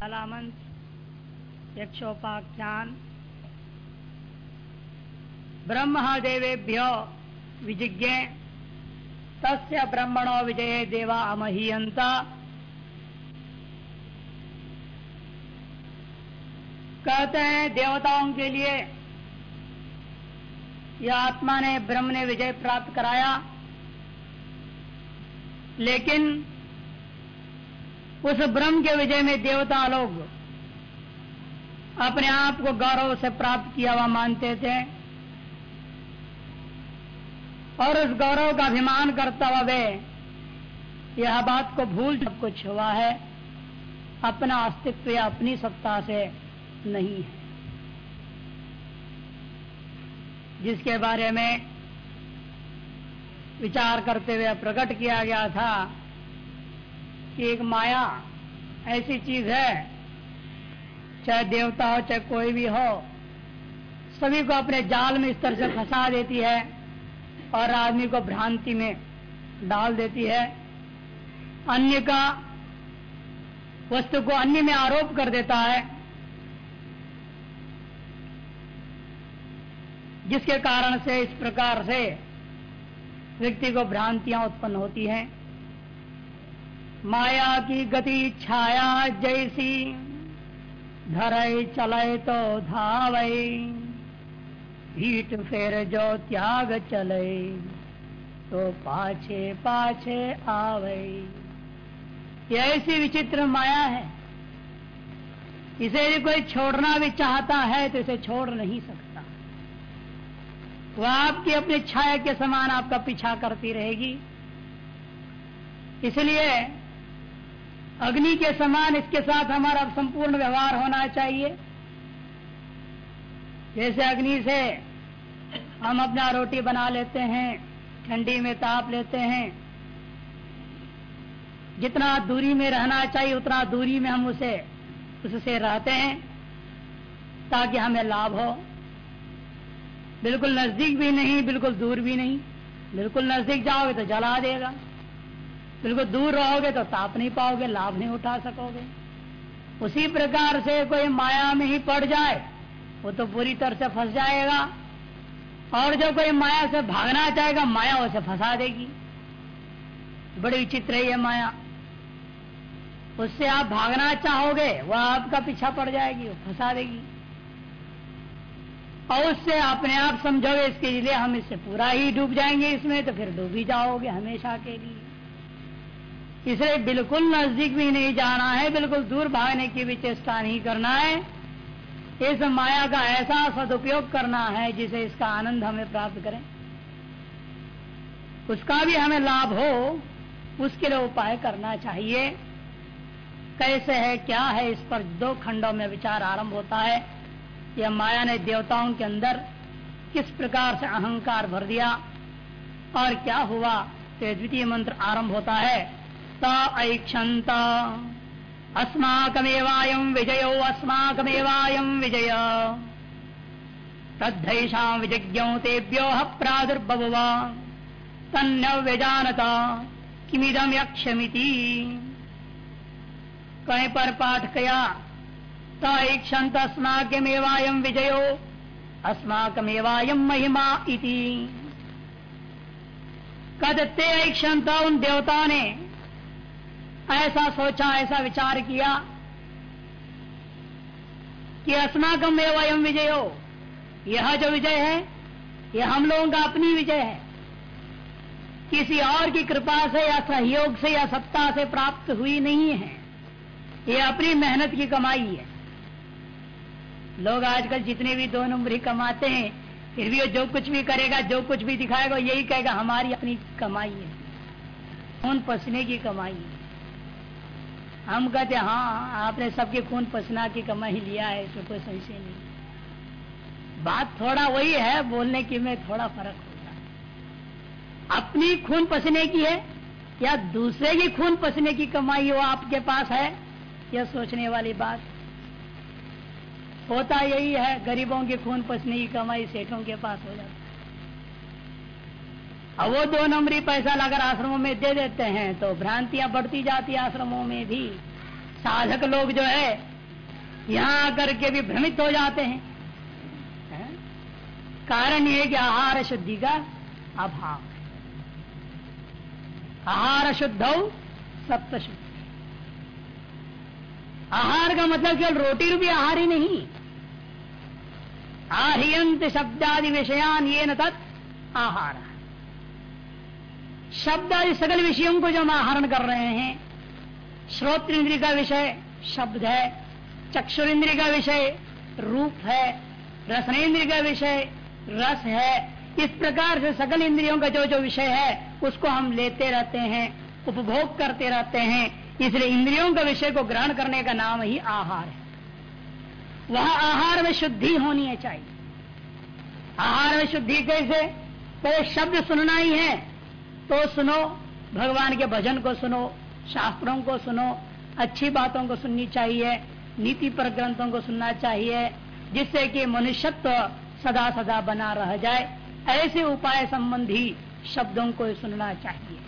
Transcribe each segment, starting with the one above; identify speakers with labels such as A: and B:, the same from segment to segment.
A: कलामंत्र यक्षोपाख्यान। ब्रह्मदेवेभ्यो विजिज्ञ, तस्य ब्रह्मणो विजय देवा अमहीयंत कहते हैं, देवताओं के लिए यह आत्मा ने ब्रह्म ने विजय प्राप्त कराया। लेकिन उस ब्रह्म के विजय में देवता लोग अपने आप को गौरव से प्राप्त किया हुआ मानते थे और उस गौरव का अभिमान करता हुआ वे यह बात को भूल जब कुछ हुआ है, अपना अस्तित्व या अपनी सत्ता से नहीं है। जिसके बारे में विचार करते हुए प्रकट किया गया था कि एक माया ऐसी चीज़ है, चाहे देवता हो, चाहे कोई भी हो, सभी को अपने जाल में इस तरह से फंसा देती है और आदमी को भ्रांति में डाल देती है। अन्य का वस्तु को अन्य में आरोप कर देता है, जिसके कारण से इस प्रकार से व्यक्ति को भ्रांतियाँ उत्पन्न होती हैं। माया की गति छाया जैसी। धरई चले तो धावई भीट फेर जो त्याग चले तो पाछे पाछे आवे। ये ऐसी विचित्र माया है। इसे यदि कोई छोड़ना भी चाहता है तो इसे छोड़ नहीं सकता। वह आपकी अपनी छाया के समान आपका पीछा करती रहेगी। इसलिए अग्नि के समान इसके साथ हमारा संपूर्ण व्यवहार होना चाहिए। जैसे अग्नि से हम अपना रोटी बना लेते हैं, ठंडी में ताप लेते हैं। जितना दूरी में रहना चाहिए, उतना दूरी में हम उसे, उससे रहते हैं, ताकि हमें लाभ हो। बिल्कुल नज़दीक भी नहीं, बिल्कुल दूर भी नहीं। बिल्कुल नज़दीक जाओगे तो जला देगा। बिल्कुल दूर रहोगे तो ताप नहीं पाओगे, लाभ नहीं उठा सकोगे। उसी प्रकार से कोई माया में ही पड़ जाए, वो तो पूरी तरह से फंस जाएगा। और जो कोई माया से भागना चाहेगा, माया उसे फंसा देगी। बड़ी विचित्र है माया। उससे आप भागना चाहोगे वह आपका पीछा पड़ जाएगी फंसा देगी। और उससे अपने आप समझोगे, इसके लिए हम इससे पूरा ही डूब जाएँगे इसमें तो फिर डूब ही जाओगे हमेशा के लिए। इसलिए बिल्कुल नज़दीक भी नहीं जाना है, बिल्कुल दूर भागने की भी चेष्टा नहीं करना है। इस माया का ऐसा सदुपयोग करना है जिसे इसका आनंद हमें प्राप्त करें। उसका भी हमें लाभ हो, उसके लिए उपाय करना चाहिए। कैसे है, क्या है, इस पर दो खंडों में विचार आरंभ होता है। यह माया ने देवताओं के अंदर किस प्रकार से अहंकार भर दिया और क्या हुआ तो द्वितीय मंत्र आरंभ होता है। तैक्षत अस्माकमेवायम विजयो अस्माकमेवायम विजय। तद्धैषा विजज्ञौ तेभ्यो प्रादुर्भव तन्न व्यजानता किमिदम यक्षमिति कहीं पर पाठ कया तैक्षत अस्माकमेवायम विजयो अस्माकमेवायम महिमा इति। कदते क्षमता उन देवता ने ऐसा सोचा, ऐसा विचार किया कि अस्माकम एवं विजय। हो यह जो विजय है, यह हम लोगों का अपनी विजय है। किसी और की कृपा से या सहयोग से या सत्ता से प्राप्त हुई नहीं है। यह अपनी मेहनत की कमाई है। लोग आजकल जितने भी दो नंबरी कमाते हैं, फिर भी वो जो कुछ भी करेगा, जो कुछ भी दिखाएगा यही कहेगा, हमारी अपनी कमाई है। खून पसीने की कमाई है। हम कहते हाँ आपने सबके खून पसीना की कमाई लिया है, इसमें कोई संशय नहीं। बात थोड़ा वही है, बोलने की में थोड़ा फ़र्क होता है। अपनी खून पसीने की है या दूसरे की खून पसीने की कमाई वो आपके पास है, यह सोचने वाली बात। होता यही है, गरीबों के खून पसीने की कमाई सेठों के पास हो जाती अब वो दो नंबरी पैसा लाकर आश्रमों में दे देते हैं तो भ्रांतियाँ बढ़ती जाती आश्रमों में भी। साधक लोग जो है, यहाँ आकर के भी भ्रमित हो जाते हैं। है? कारण ये कि आहार शुद्धि का अभाव। आहार शुद्ध सप्त शुद्ध। आहार का मतलब केवल रोटी रूपी आहार ही नहीं। आहियंत शब्दादि विषयान ये न तत् आहार। शब्द आदि सकल विषयों को जो हम आहरण कर रहे हैं श्रोत इंद्रिय का विषय शब्द है, चक्षुर इंद्रिय का विषय रूप है, रसनेन्द्रिय का विषय रस है, इस प्रकार से सकल इंद्रियों का जो जो विषय है, उसको हम लेते रहते हैं, उपभोग करते रहते हैं, इसलिए इंद्रियों का विषय को ग्रहण करने का नाम ही आहार है। वह आहार में शुद्धि होनी है चाहिए। आहार में शुद्धि कैसे? पहले शब्द सुनना ही है तो सुनो, भगवान के भजन को सुनो, शास्त्रों को सुनो, अच्छी बातों को सुननी चाहिए, नीति पर ग्रंथों को सुनना चाहिए, जिससे कि मनुष्यत्व सदा सदा बना रह जाए। ऐसे उपाय संबंधी शब्दों को सुनना चाहिए।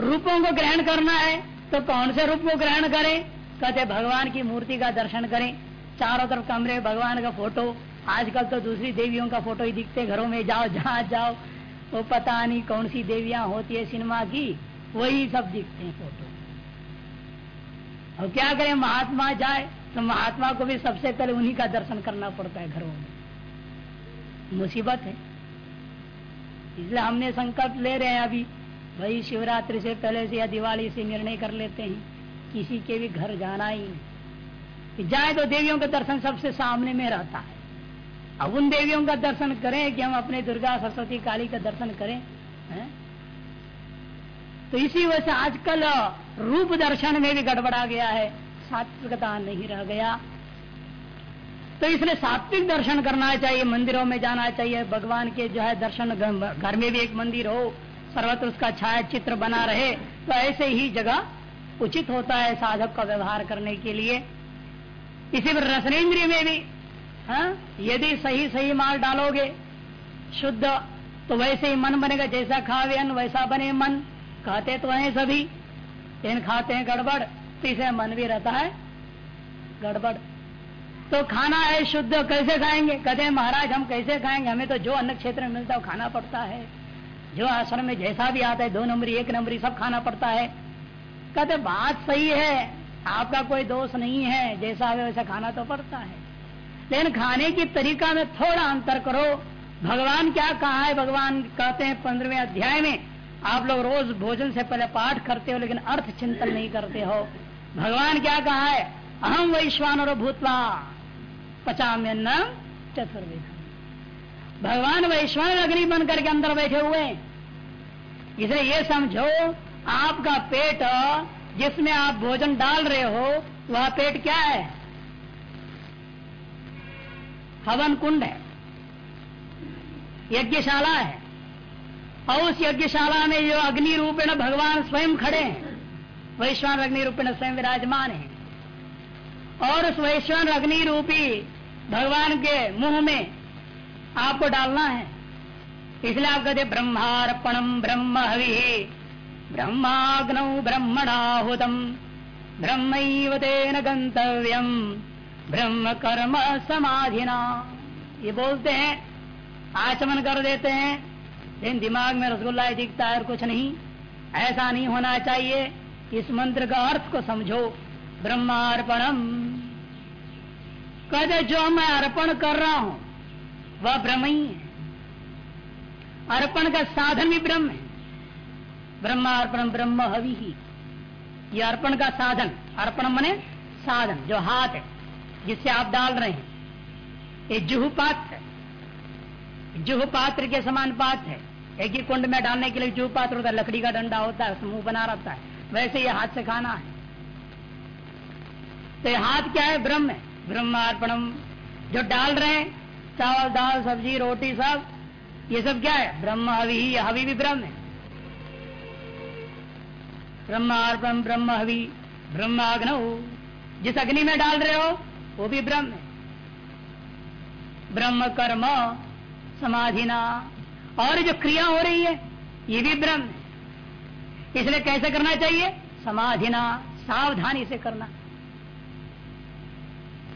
A: रूपों को ग्रहण करना है तो कौन से रूप को ग्रहण करें? कहते, भगवान की मूर्ति का दर्शन करें। चारों तरफ़ कमरे, भगवान का फ़ोटो। आजकल तो दूसरी देवियों का फ़ोटो ही दिखते, घरों में जाओ, जहाँ जाओ वो पता नहीं कौन सी देवियाँ होती है सिनेमा की, वही सब दिखते हैं फ़ोटो। और क्या करें, महात्मा जाए तो महात्मा को भी सबसे पहले उन्हीं का दर्शन करना पड़ता है घरों में। मुसीबत है। इसलिए हमने संकल्प ले रहे हैं अभी भाई शिवरात्रि से पहले से या दिवाली से निर्णय कर लेते हैं। किसी के भी घर जाना ही नहीं। जाए तो देवियों का दर्शन सबसे सामने में रहता है। अब उन देवियों का दर्शन करें कि हम अपने दुर्गा सरस्वती काली का दर्शन करें, है? तो इसी वजह से आजकल रूप दर्शन में भी गड़बड़ा गया है, सात्विकता नहीं रह गया तो इसलिए सात्विक दर्शन करना चाहिए, मंदिरों में जाना चाहिए, भगवान के जो है दर्शन घर में भी एक मंदिर हो, सर्वत्र उसका छाया चित्र बना रहे तो ऐसे ही जगह उचित होता है साधक का व्यवहार करने के लिए इसी पर रसनेन्द्रिय में भी हाँ? यदि सही सही माल डालोगे, शुद्ध तो वैसे ही मन बनेगा, जैसा खावे अन्न, वैसा बने मन। कहते तो है सभी। लेकिन खाते हैं गड़बड़ तो इसे मन भी रहता है गड़बड़। तो खाना है शुद्ध, कैसे खाएँगे? कहते महाराज, हम कैसे खाएँगे? हमें तो जो अन्न क्षेत्र में मिलता है खाना पड़ता है। जो आश्रम में जैसा भी आता है, दो नंबरी, एक नंबरी, सब खाना पड़ता है। कहते बात सही है, आपका कोई दोष नहीं है, जैसा वैसा खाना तो पड़ता है। लेकिन खाने की तरीका में थोड़ा अंतर करो। भगवान क्या कहा है? भगवान कहते हैं पंद्रहवें अध्याय में, आप लोग रोज भोजन से पहले पाठ करते हो, लेकिन अर्थ चिंतन नहीं करते हो। भगवान क्या कहा है? अहम वैश्वान और भूतवा पचाम्यन्न चतुर्वेद भगवान वैश्वान अग्नि बन करके अंदर बैठे हुए इसे ये समझो, आपका पेट, जिसमें आप भोजन डाल रहे हो, वह पेट क्या है? हवन कुंड है। यज्ञशाला है। और उस यज्ञशाला में जो अग्नि रूपेण भगवान स्वयं खड़े हैं, वैश्वान अग्नि रूपेण स्वयं विराजमान है। और उस वैश्वान अग्नि रूपी भगवान के मुँह में आपको डालना है। इसलिए आप कहते ब्रह्मार्पणम ब्रह्म हवि, ब्रह्माग्न ब्रह्मणाहुतम ब्रह्म तेन गंतव्यम ब्रह्म कर्म समाधिना। ये बोलते हैं, आचमन कर देते हैं, लेकिन दिमाग में रसगुल्ला दिखता है और कुछ नहीं। ऐसा नहीं होना चाहिए, इस मंत्र का अर्थ को समझो। ब्रह्मार्पणम। कद जो मैं अर्पण कर रहा हूँ, वह ब्रह्म ही है। अर्पण का साधन भी ब्रह्म है। ब्रह्मार्पण ब्रह्म हवि ही। ये अर्पण का साधन, अर्पण मने साधन, जो हाथ है। जिससे आप डाल रहे हैं। ये जुह पात्र जुह पात्र के समान पात्र है। एक ही कुंड में डालने के लिए जुह पात्र होता है लकड़ी का डंडा होता है, समूह बना रहता है। वैसे ये हाथ से खाना है। तो ये हाथ क्या है? ब्रह्म है। ब्रह्मार्पणम जो डाल रहे हैं, चावल, दाल, सब्ज़ी, रोटी, सब, ये सब क्या है? ब्रह्म हवि ही, हवि भी ब्रह्म है। ब्रह्मार्पण ब्रह्म हवि ब्रह्माग्न जिस अग्नि में डाल रहे हो वो भी ब्रह्म है। ब्रह्म कर्म, समाधिना, और जो क्रिया हो रही है, ये भी ब्रह्म है। इसलिए कैसे करना चाहिए? समाधि ना सावधानी से करना।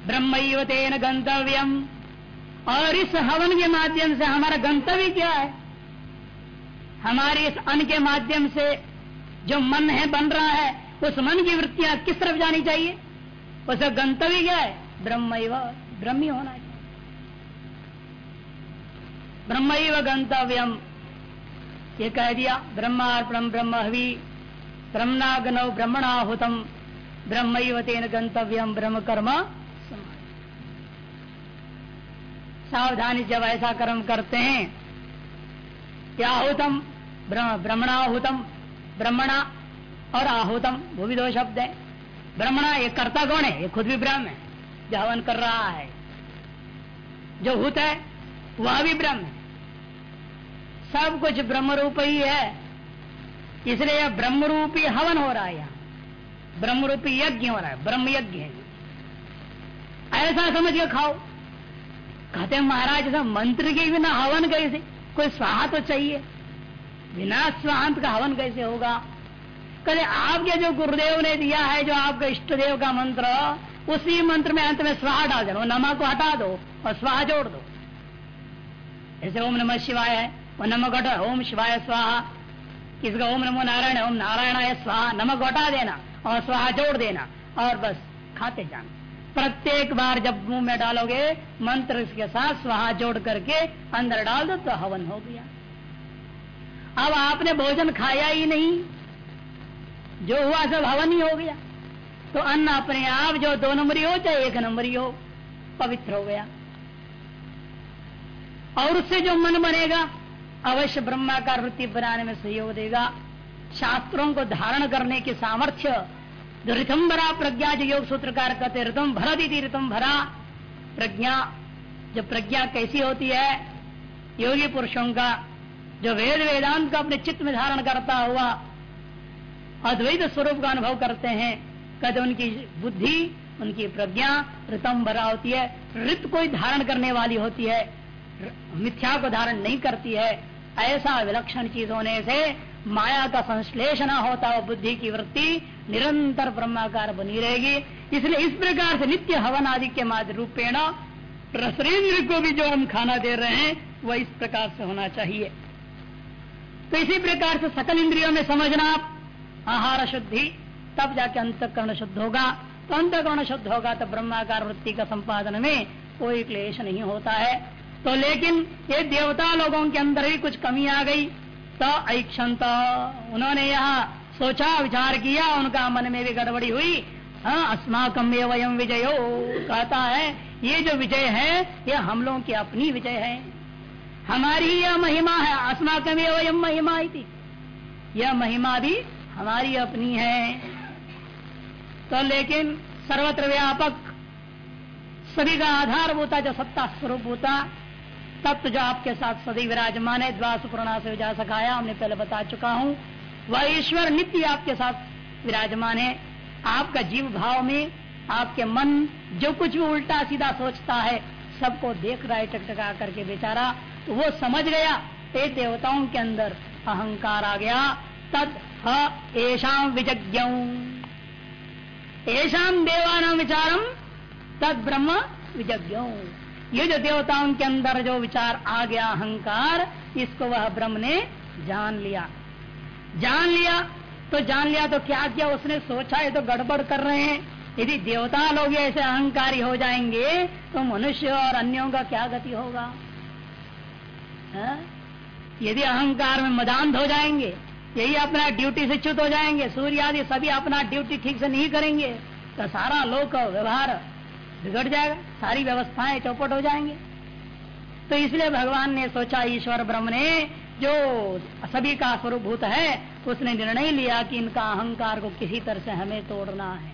A: ब्रह्म तेन गंतव्यम। और इस हवन के माध्यम से हमारा गंतव्य क्या है? हमारे इस अन्न के माध्यम से जो मन है, बन रहा है, उस मन की वृत्तियाँ किस तरफ़ जानी चाहिए? उसका गंतव्य क्या है? ब्रह्म ब्रह्म होना चाहिए ब्रह्म गंतव्यम ये कह दिया ब्रह्मार्पणम ब्रह्म हवि ब्रह्मणागनौ ब्रह्मणाहुतम। ब्रह्म तेन गंतव्यम ब्रह्म कर्म सावधानी जब ऐसा कर्म करते हैं, क्या आहुतम ब्रह्मणाहुतम, ब्रह्मणा और आहुतम, वो भी दो शब्द है। ब्रह्मणा ये कर्ता कौन है? ये खुद भी ब्रह्म है। जो हवन कर रहा है। जो हुत है, वह भी ब्रह्म है। सब कुछ ब्रह्म रूप ही है। इसलिए यह ब्रह्म रूपी हवन हो रहा है यहाँ। ब्रह्म रूपी यज्ञ हो रहा है। ब्रह्म यज्ञ है। ऐसा समझ के खाओ। कहते महाराज सब मंत्र के बिना हवन कैसे? कोई स्वाहा तो चाहिए। बिना स्वांत का हवन कैसे होगा? कहते आपके जो गुरुदेव ने दिया है, जो आपका इष्ट देव का मंत्र उसी मंत्र में अंत में स्वाहा डाल देना। नमक को हटा दो और स्वाहा जोड़ दो। जैसे ओम नमः शिवाय है, वो नमक हटा ओम शिवाय स्वाहा। किसका? ओम नमो नारायण, ओम नारायण स्वाहा। नमक हटा देना और स्वाहा जोड़ देना और बस खाते जाना। प्रत्येक बार जब मुँह में डालोगे, मंत्र इसके साथ स्वाहा जोड़ करके अंदर डाल दो तो हवन हो गया। अब आपने भोजन खाया ही नहीं। जो हुआ सब हवन ही हो गया। तो अन्न अपने आप जो दो नंबरी हो, चाहे एक नंबरी हो, पवित्र हो गया। और उससे जो मन बनेगा, अवश्य ब्रह्माकार वृत्ति बनाने में सहयोग देगा। शास्त्रों को धारण करने की सामर्थ्य, जो भरा प्रज्ञा, जो योग सूत्रकार कहते ऋतम भरा दी ऋतम भरा प्रज्ञा। जो प्रज्ञा कैसी होती है, योगी पुरुषों का जो वेद वेदांत का अपने चित्त में धारण करता हुआ अद्वैत स्वरूप का अनुभव करते हैं कहते उनकी बुद्धि, उनकी प्रज्ञा ऋतम भरा होती है। ऋत कोई धारण करने वाली होती है। मिथ्या को धारण नहीं करती है। ऐसा विलक्षण चीज़ होने से माया का संश्लेषण होता हो बुद्धि की वृत्ति निरंतर ब्रह्माकार बनी रहेगी। इसलिए इस प्रकार से नित्य हवन आदि के माध्य रूपेण रसरेंद्र को भी जो हम खाना दे रहे हैं, वह इस प्रकार से होना चाहिए। तो इसी प्रकार से सकल इंद्रियों में समझना, आहार शुद्धि तब जाके अंतकरण शुद्ध होगा। तो अंतकरण शुद्ध होगा तो ब्रह्माकार वृत्ति का संपादन में कोई क्लेश नहीं होता है। तो लेकिन ये देवता लोगों के अंदर ही कुछ कमी आ गई। तो ऐक्षंत। उन्होंने यहाँ सोचा, विचार किया, उनका मन में भी गड़बड़ी हुई। हाँ अस्माकम वयम विजयो। कहता है, ये जो विजय है, ये हम लोगों की अपनी विजय है। हमारी यह महिमा है अस्माकम वयम महिमा थी यह महिमा भी हमारी अपनी है। तो लेकिन सर्वत्र व्यापक, सभी का आधार होता जो सत्ता स्वरूप होता तत्व जो आपके साथ सदी विराजमान है, द्वास पूर्णा से जा सकाया हमने पहले बता चुका हूँ। वह ईश्वर नित्य आपके साथ विराजमान है। आपका जीव भाव में, आपके मन, जो कुछ भी उल्टा सीधा सोचता है, सबको देख रहा है, टकटका करके बेचारा। तो वो समझ गया ये देवताओं के अंदर अहंकार आ गया। तद हेषाम विज्ञ ऐशाम देवान विचारम तद ब्रह्म विज्ञ ये जो देवताओं के अंदर जो विचार आ गया अहंकार, इसको वह ब्रह्म ने जान लिया। जान लिया? तो जान लिया तो क्या किया? उसने सोचा, ये तो गड़बड़ कर रहे हैं। यदि देवता लोग ऐसे अहंकारी हो जाएँगे तो मनुष्य और अन्यों का क्या गति होगा? हाँ? यदि अहंकार में मदांत हो जाएँगे यही अपना ड्यूटी से च्युत हो जाएँगे। सूर्य आदि सभी अपना ड्यूटी ठीक से नहीं करेंगे तो सारा लोक व्यवहार बिगड़ जाएगा, सारी व्यवस्थाएँ चौपट हो जाएँगे। तो इसलिए भगवान ने सोचा, ईश्वर ब्रह्म ने जो सभी का स्वरूभूत है, उसने निर्णय लिया कि इनका अहंकार को किसी तरह से हमें तोड़ना है।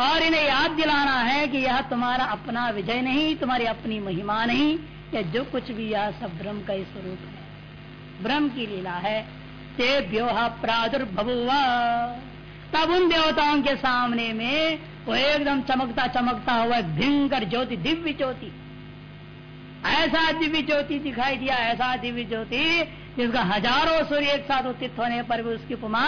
A: और इन्हें याद दिलाना है कि यह तुम्हारा अपना विजय नहीं, तुम्हारी अपनी महिमा नहीं, या जो कुछ भी यह सब ब्रह्म का ही स्वरूप है। ब्रह्म की लीला है। ते व्योहा प्रादुर्भुआ तब उन देवताओं के सामने में वो एकदम चमकता चमकता हुआ भयंकर ज्योति, दिव्य ज्योति। ऐसा दिव्य ज्योति दिखाई दिया, ऐसा दिव्य ज्योति जिसका हज़ारों सूर्य एक साथ उत्थित होने पर भी उसकी उपमा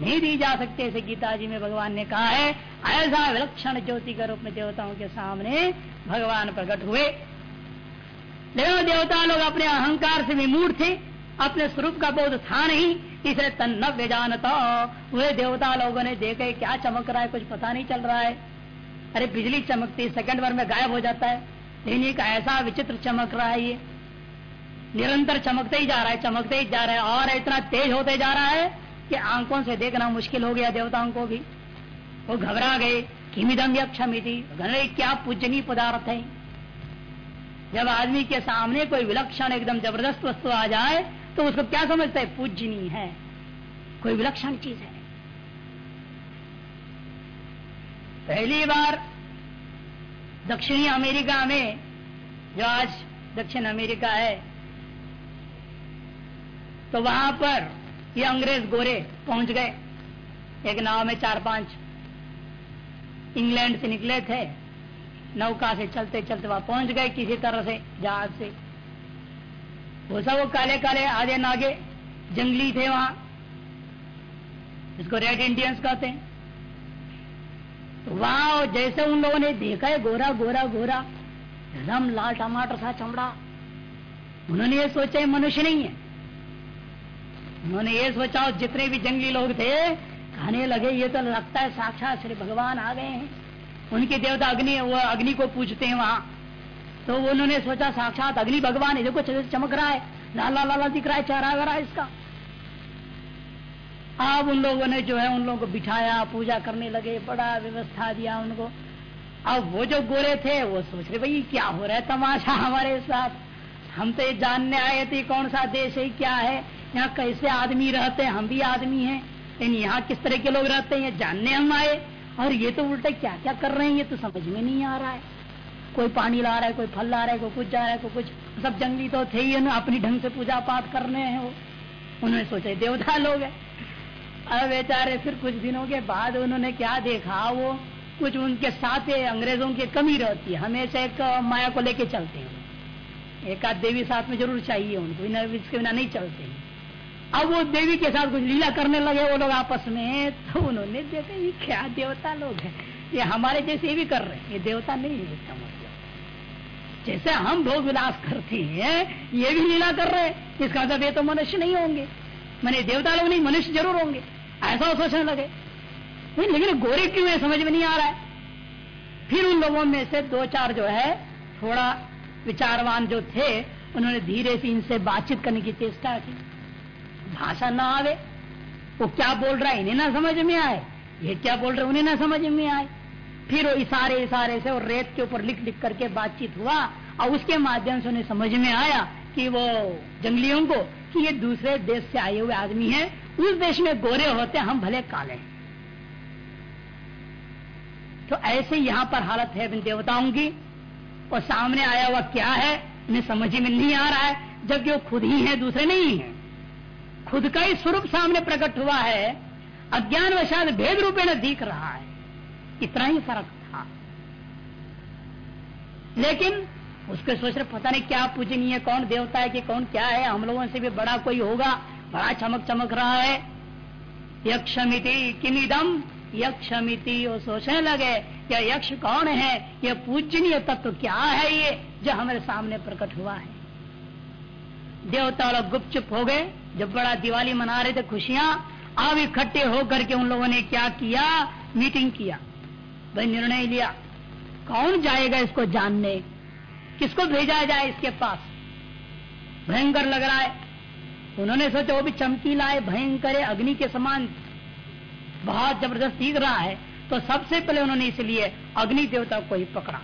A: नहीं दी जा सकती, ऐसे गीता जी में भगवान ने कहा है। ऐसा विलक्षण ज्योति के रूप में देवताओं के सामने भगवान प्रकट हुए। लेकिन देवता लोग अपने अहंकार से विमूढ़ थे। अपने स्वरूप का बोध था नहीं, इसलिए तन्नव्य जानता। वे देवता लोगों ने देखे, क्या चमक रहा है, कुछ पता नहीं चल रहा है। अरे बिजली चमकती सेकंड बार में गायब हो जाता है। लेकिन एक ऐसा विचित्र चमक रहा है ये। निरंतर चमकते ही जा रहा है, चमकते ही जा रहा है, और इतना तेज होते जा रहा है कि आँखों से देखना मुश्किल हो गया देवताओं को भी। वो घबरा गए किमिदम या क्षमिति क्या पूजनीय पदार्थ है? जब आदमी के सामने कोई विलक्षण एकदम ज़बरदस्त वस्तु आ जाए तो उसको क्या समझता है? पूजनी है। कोई विलक्षण चीज़ है। पहली बार दक्षिणी अमेरिका में, जो आज दक्षिण अमेरिका है तो वहाँ पर ये अंग्रेज़ गोरे पहुँच गए। एक नाव में चार पाँच इंग्लैंड से निकले थे। नौका से चलते चलते वहाँ पहुँच गए किसी तरह से जहाज़ से। वो सब वो काले काले, आधे नागे, जंगली थे वहाँ। जिसको रेड इंडियंस कहते हैं। तो वहाँ जैसे उन लोगों ने देखा है, गोरा गोरा गोरा एकदम लाल, टमाटर सा चमड़ा। उन्होंने ये सोचा है, मनुष्य नहीं है। उन्होंने ये सोचा जितने भी जंगली लोग थे, कहने लगे, ये तो लगता है साक्षात श्री भगवान आ गए हैं। उनके देवता अग्नि, वो अग्नि को पूछते हैं वहाँ। तो उन्होंने सोचा, साक्षात अग्नि भगवान है देखो चमक रहा है। लाला लाला दिख रहा है, चेहरा वरा इसका। अब उन लोगों ने जो है, उन लोगों को बिठाया, पूजा करने लगे, बड़ा व्यवस्था दिया उनको। अब वो जो गोरे थे, वो सोच रहे, भाई, क्या हो रहा है तमाशा हमारे साथ? हम तो ये जानने आए थे, कौन सा देश है, क्या है? यहाँ कैसे आदमी रहते हैं? हम भी आदमी हैं। लेकिन यहाँ किस तरह के लोग रहते हैं, ये जानने हम आए। और ये तो उल्टे क्या क्या कर रहे हैं, ये तो समझ में नहीं आ रहा है। कोई पानी ला रहा है, कोई फल ला रहा है, कोई कुछ जा रहा है, कोई कुछ। सब जंगली तो थे ही अपनी ढंग से पूजा पाठ कर रहे हैं वो। उन्होंने सोचा देवता लोग है। अब बेचारे फिर कुछ दिनों के बाद उन्होंने क्या देखा, वो कुछ उनके साथ अंग्रेज़ों की कमी रहती है। हमेशा एक माया को लेके चलते हैं एक आध देवी साथ में ज़रूर चाहिए उनको इसके बिना नहीं चलते हैं। अब वो देवी के साथ कुछ लीला करने लगे वो लोग आपस में तो उन्होंने देखा, ये क्या देवता लोग हैं? ये हमारे जैसे भी कर रहे हैं। ये देवता नहीं है इसका मतलब जैसे हम भोग विलास करते हैं, ये भी लीला कर रहे हैं। इसका मतलब ये तो मनुष्य नहीं होंगे। मैंने देवता लोग नहीं, मनुष्य ज़रूर होंगे। ऐसा सोचने लगे। लेकिन गोरे क्यों है, समझ में नहीं आ रहा है। फिर उन लोगों में से दो चार जो है, थोड़ा विचारवान जो थे, उन्होंने धीरे से इनसे बातचीत करने की चेष्टा की। भाषा ना आवे। वो क्या बोल रहा है, इन्हें ना समझ में आए। ये क्या बोल रहे उन्हें ना समझ में आए। फिर वो इशारे इशारे से और रेत के ऊपर लिख लिख करके बातचीत हुआ, और उसके माध्यम से उन्हें समझ में आया कि वो जंगलियों को, कि ये दूसरे देश से आए हुए आदमी हैं। उस देश में गोरे होते हम भले काले। तो ऐसे यहाँ पर हालत है इन देवताओं की। और सामने आया हुआ क्या है, उन्हें समझ में नहीं आ रहा है, जबकि वो खुद ही है, दूसरे नहीं है। खुद का ही स्वरूप सामने प्रकट हुआ है। अज्ञान वशात भेद रूपे दिख रहा है। इतना ही फ़र्क था। लेकिन उसके सोच रहे, पता नहीं क्या पूजनीय, कौन देवता है कि कौन क्या है, हम लोगों से भी बड़ा कोई होगा, बड़ा चमक चमक रहा है। यक्षमिति किमिदम यक्षमिति वो सोचने लगे या यक्ष कौन है? यह पूजनीय तत्व क्या है ये, जो हमारे सामने प्रकट हुआ है? देवता लोग गुपचुप हो गए। जब बड़ा दिवाली मना रहे थे खुशियाँ, अब इकट्ठे होकर के उन लोगों ने क्या किया? मीटिंग किया। भाई निर्णय लिया। कौन जाएगा इसको जानने? किसको भेजा जाए इसके पास? भयंकर लग रहा है। उन्होंने सोचा, वो भी चमकीला है भयंकर है अग्नि के समान। बहुत ज़बरदस्त दिख रहा है। तो सबसे पहले उन्होंने इसलिए अग्नि देवता को ही पकड़ा।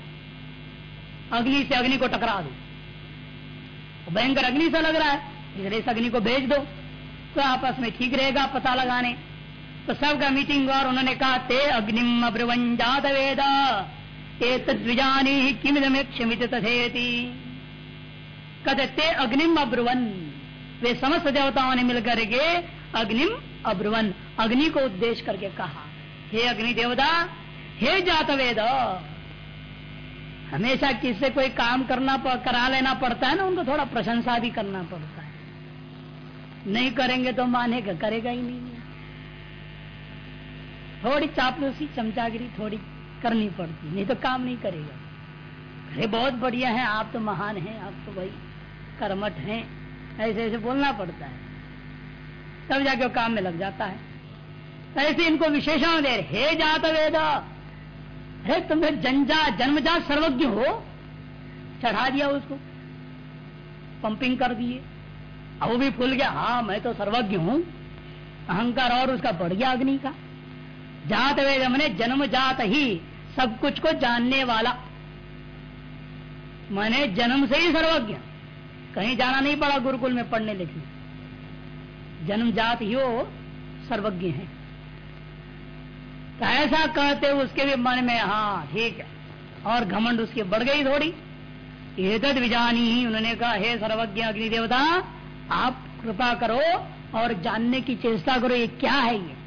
A: अग्नि से अग्नि को टकरा दो। भयंकर अग्नि से लग रहा है। इस अग्नि को भेज दो। तो आपस में ठीक रहेगा पता लगाने। तो सबका मीटिंग और उन्होंने कहा, ते अग्निम अब्रुवन जात वेद तद्विजानी किमिदमे क्षमित तथेति। कहते, ते अग्निम अब्रुवन। वे समस्त देवताओं ने मिलकर के अग्निम अब्रुवन, अग्नि को उद्देश्य करके कहा, हे अग्नि देवता, हे जात वेद हमेशा किससे कोई काम करना करा लेना पड़ता है ना, उनको थोड़ा प्रशंसा भी करना पड़ता है। नहीं करेंगे तो मानेगा, करेगा ही नहीं। थोड़ी चापलूसी, चमचागिरी थोड़ी करनी पड़ती, नहीं तो काम नहीं करेगा। अरे, बहुत बढ़िया है, आप तो महान हैं, आप तो भाई कर्मठ हैं, ऐसे ऐसे बोलना पड़ता है। तब जाके काम में लग जाता है। ऐसे इनको विशेषण दे, हे जात वेद, अरे तुम्हें जनजा जन्मजात सर्वज्ञ हो, चढ़ा दिया उसको, पंपिंग कर दिए, अब वो भी फूल गया हाँ मैं तो सर्वज्ञ हूँ, अहंकार और उसका बढ़ गया अग्नि का। जात वेद मैंने जन्म जात ही, सब कुछ को जानने वाला। मैंने जन्म से ही सर्वज्ञ। कहीं जाना नहीं पड़ा गुरुकुल में पढ़ने लिखने जन्म जात ही वो सर्वज्ञ है। तो ऐसा कहते उसके भी मन में हाँ ठीक है। और घमंड उसकी बढ़ गई थोड़ी। एतद विजानी ही उन्होंने कहा, हे सर्वज्ञ अग्नि देवता आप कृपा करो और जानने की चेष्टा करो, ये क्या है ये?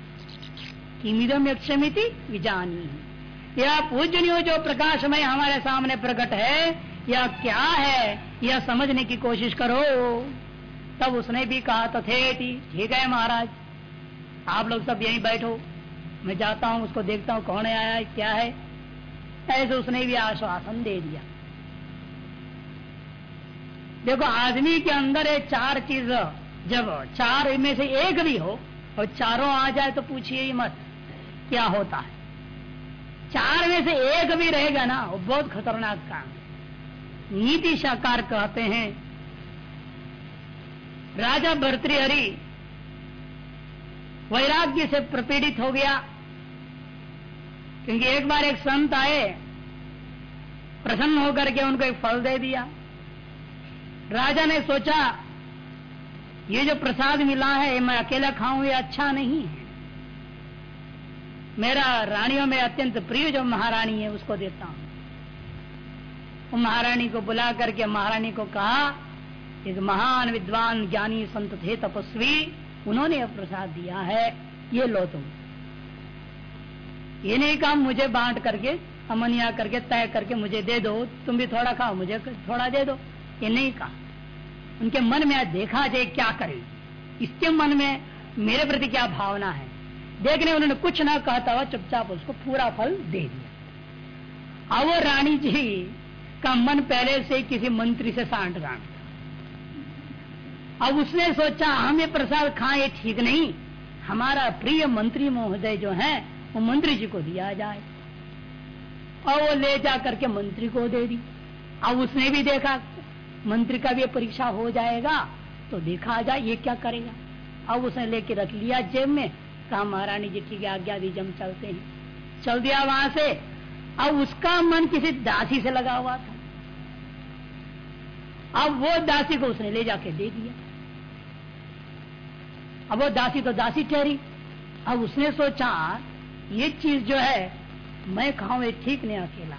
A: किमिदम यक्षमिति विजानी। यह पूजनीय जो प्रकाशमय हमारे सामने प्रकट है यह क्या है, यह समझने की कोशिश करो। तब उसने भी कहा तो थे ठीक है महाराज। आप लोग सब यहीं बैठो। मैं जाता हूँ, उसको देखता हूँ, कौन आया है, क्या है। ऐसे उसने भी आश्वासन दे दिया। देखो, आदमी के अंदर है चार चीज़, जब चार में से एक भी हो, और चारों आ जाए तो पूछिए ही मत। क्या होता है? चार में से एक भी रहेगा ना, वो बहुत खतरनाक काम नीति साकार कहते हैं, राजा भर्तृहरि वैराग्य से प्रपीड़ित हो गया, क्योंकि एक बार एक संत आए, प्रसन्न होकर के उनको एक फल दे दिया। राजा ने सोचा, ये जो प्रसाद मिला है मैं अकेला खाऊं, ये अच्छा नहीं है। मेरा रानियों में अत्यंत प्रिय जो महारानी है, उसको देता हूँ। महारानी को बुला करके महारानी को कहा, एक महान विद्वान, ज्ञानी संत थे तपस्वी, उन्होंने यह प्रसाद दिया है, ये लो तुम। ये नहीं कहा, मुझे बांट करके, अमनिया करके, तय करके मुझे दे दो, तुम भी थोड़ा खाओ, मुझे थोड़ा दे दो। ये नहीं कहा। उनके मन में देखा जाए क्या करे। इसके मन में मेरे प्रति क्या भावना है? देखने उन्होंने कुछ ना कहता हुआ चुपचाप उसको पूरा फल दे दिया। अब रानी जी का मन पहले से किसी मंत्री से सांठ गांठ अब उसने सोचा, हम ये प्रसाद खाए, ठीक नहीं। हमारा प्रिय मंत्री महोदय जो है, वो मंत्री जी को दिया जाए। और वो ले जा करके मंत्री को दे दी। अब उसने भी देखा, मंत्री का भी परीक्षा हो जाएगा तो देखा जाए, ये क्या करेगा। अब उसने लेके रख लिया जेब में कहा महारानी जी ठीक है आज्ञा दीजिए हम चलते हैं। चल दिया वहाँ से। अब उसका मन किसी दासी से लगा हुआ था। अब वो दासी को उसने ले जाके दे दिया। अब वो दासी तो दासी ठहरी। अब उसने सोचा, ये चीज़ जो है, मैं खाऊ ये ठीक नहीं अकेला।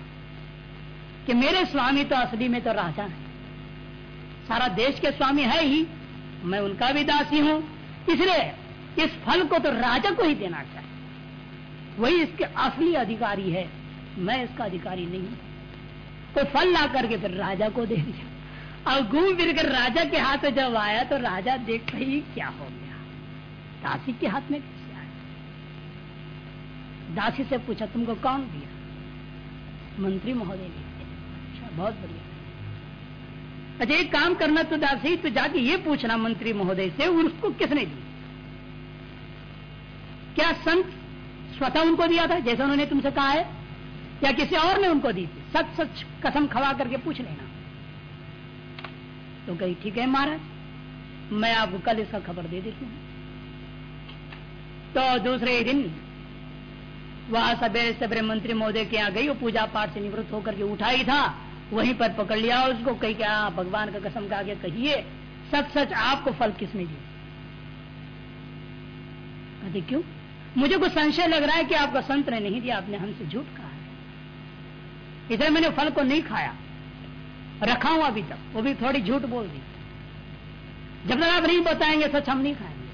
A: कि मेरे स्वामी तो असली में तो राजा है। सारा देश के स्वामी है ही। मैं उनका भी दासी हूँ। इसलिए इस फल को तो राजा को ही देना चाहिए। वही इसके असली अधिकारी है। मैं इसका अधिकारी नहीं तो फल ला करके फिर राजा को दे दिया। और घूम फिर कर राजा के हाथ में जब आया तो राजा देख ही क्या हो गया। दासी के हाथ में कैसे आया? दासी से पूछा, तुमको कौन दिया? मंत्री महोदय ने अच्छा बहुत बढ़िया। अच्छा एक काम करना तो दासी तो जाके ये पूछना मंत्री महोदय से उसको किसने दी क्या संत स्वतः उनको दिया था, जैसा उन्होंने तुमसे कहा है, या किसी और ने उनको दी थी? सच सच कसम खवा करके पूछ लेना। तो कही, ठीक है महाराज, मैं आपको कल इसका खबर दे देती हूँ। तो दूसरे दिन वह सवेरे सवेरे मंत्री महोदय के यहाँ गई, वो पूजा पाठ से निवृत्त होकर के उठा ही था, वहीं पर पकड़ लिया उसको, कही, क्या भगवान का कसम का आगे कहिए, सच सच आपको फल किसने दिया? क्यों? मुझे कुछ संशय लग रहा है कि आपका संत ने नहीं दिया, आपने हमसे झूठ कहा इधर मैंने फल को नहीं खाया, रखा हूँ अभी तक वो भी थोड़ी झूठ बोल दी। जब तक आप नहीं बताएँगे, सच हम नहीं खाएँगे।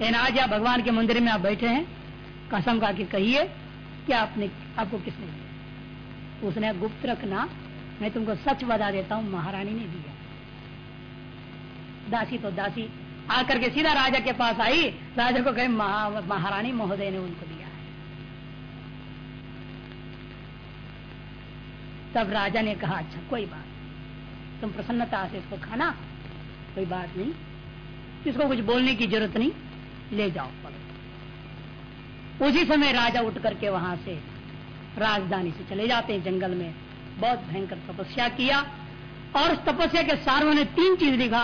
A: लेकिन आज आप भगवान के मंदिर में आप बैठे हैं, कसम का के कहिए कि आपने, आपको किसने दिया? उसने गुप्त रखना, मैं तुमको सच बता देता हूँ, महारानी ने दिया। दासी तो दासी आकर के सीधा राजा के पास आई। राजा को कहे महारानी, महोदय ने उनको दिया तब राजा ने कहा अच्छा कोई बात तुम प्रसन्नता से इसको खाना, कोई बात नहीं। इसको कुछ बोलने की ज़रूरत नहीं। ले जाओ उसी समय राजा उठ करके वहाँ से राजधानी से चले जाते हैं। जंगल में बहुत भयंकर तपस्या किया। और उस तपस्या के सार ने तीन चीज़ लिखा।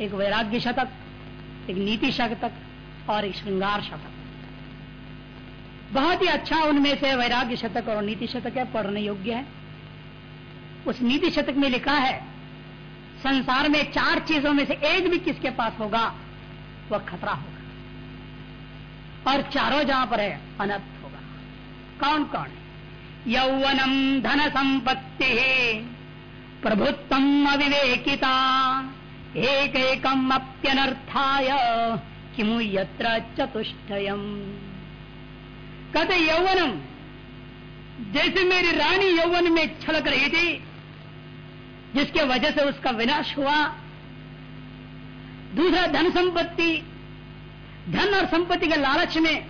A: एक वैराग्य शतक एक नीति शतक और एक श्रृंगार शतक बहुत ही अच्छा उनमें से वैराग्य शतक और नीति शतक है, पढ़ने योग्य है। उस नीति शतक में लिखा है, संसार में चार चीज़ों में से एक भी किसके पास होगा, वह खतरा होगा। और चारों जहाँ पर है, अनर्थ होगा। कौन कौन है यौवनम धन संपत्ति प्रभुत्व अविवेकिता। एक एकम अप्यनर्थाय किमु यत्र चतुष्टयम। कहते यौवनम जैसे मेरी रानी यौवन में छलक रही थी, जिसके वजह से उसका विनाश हुआ, दूसरा धन संपत्ति, धन और संपत्ति के लालच में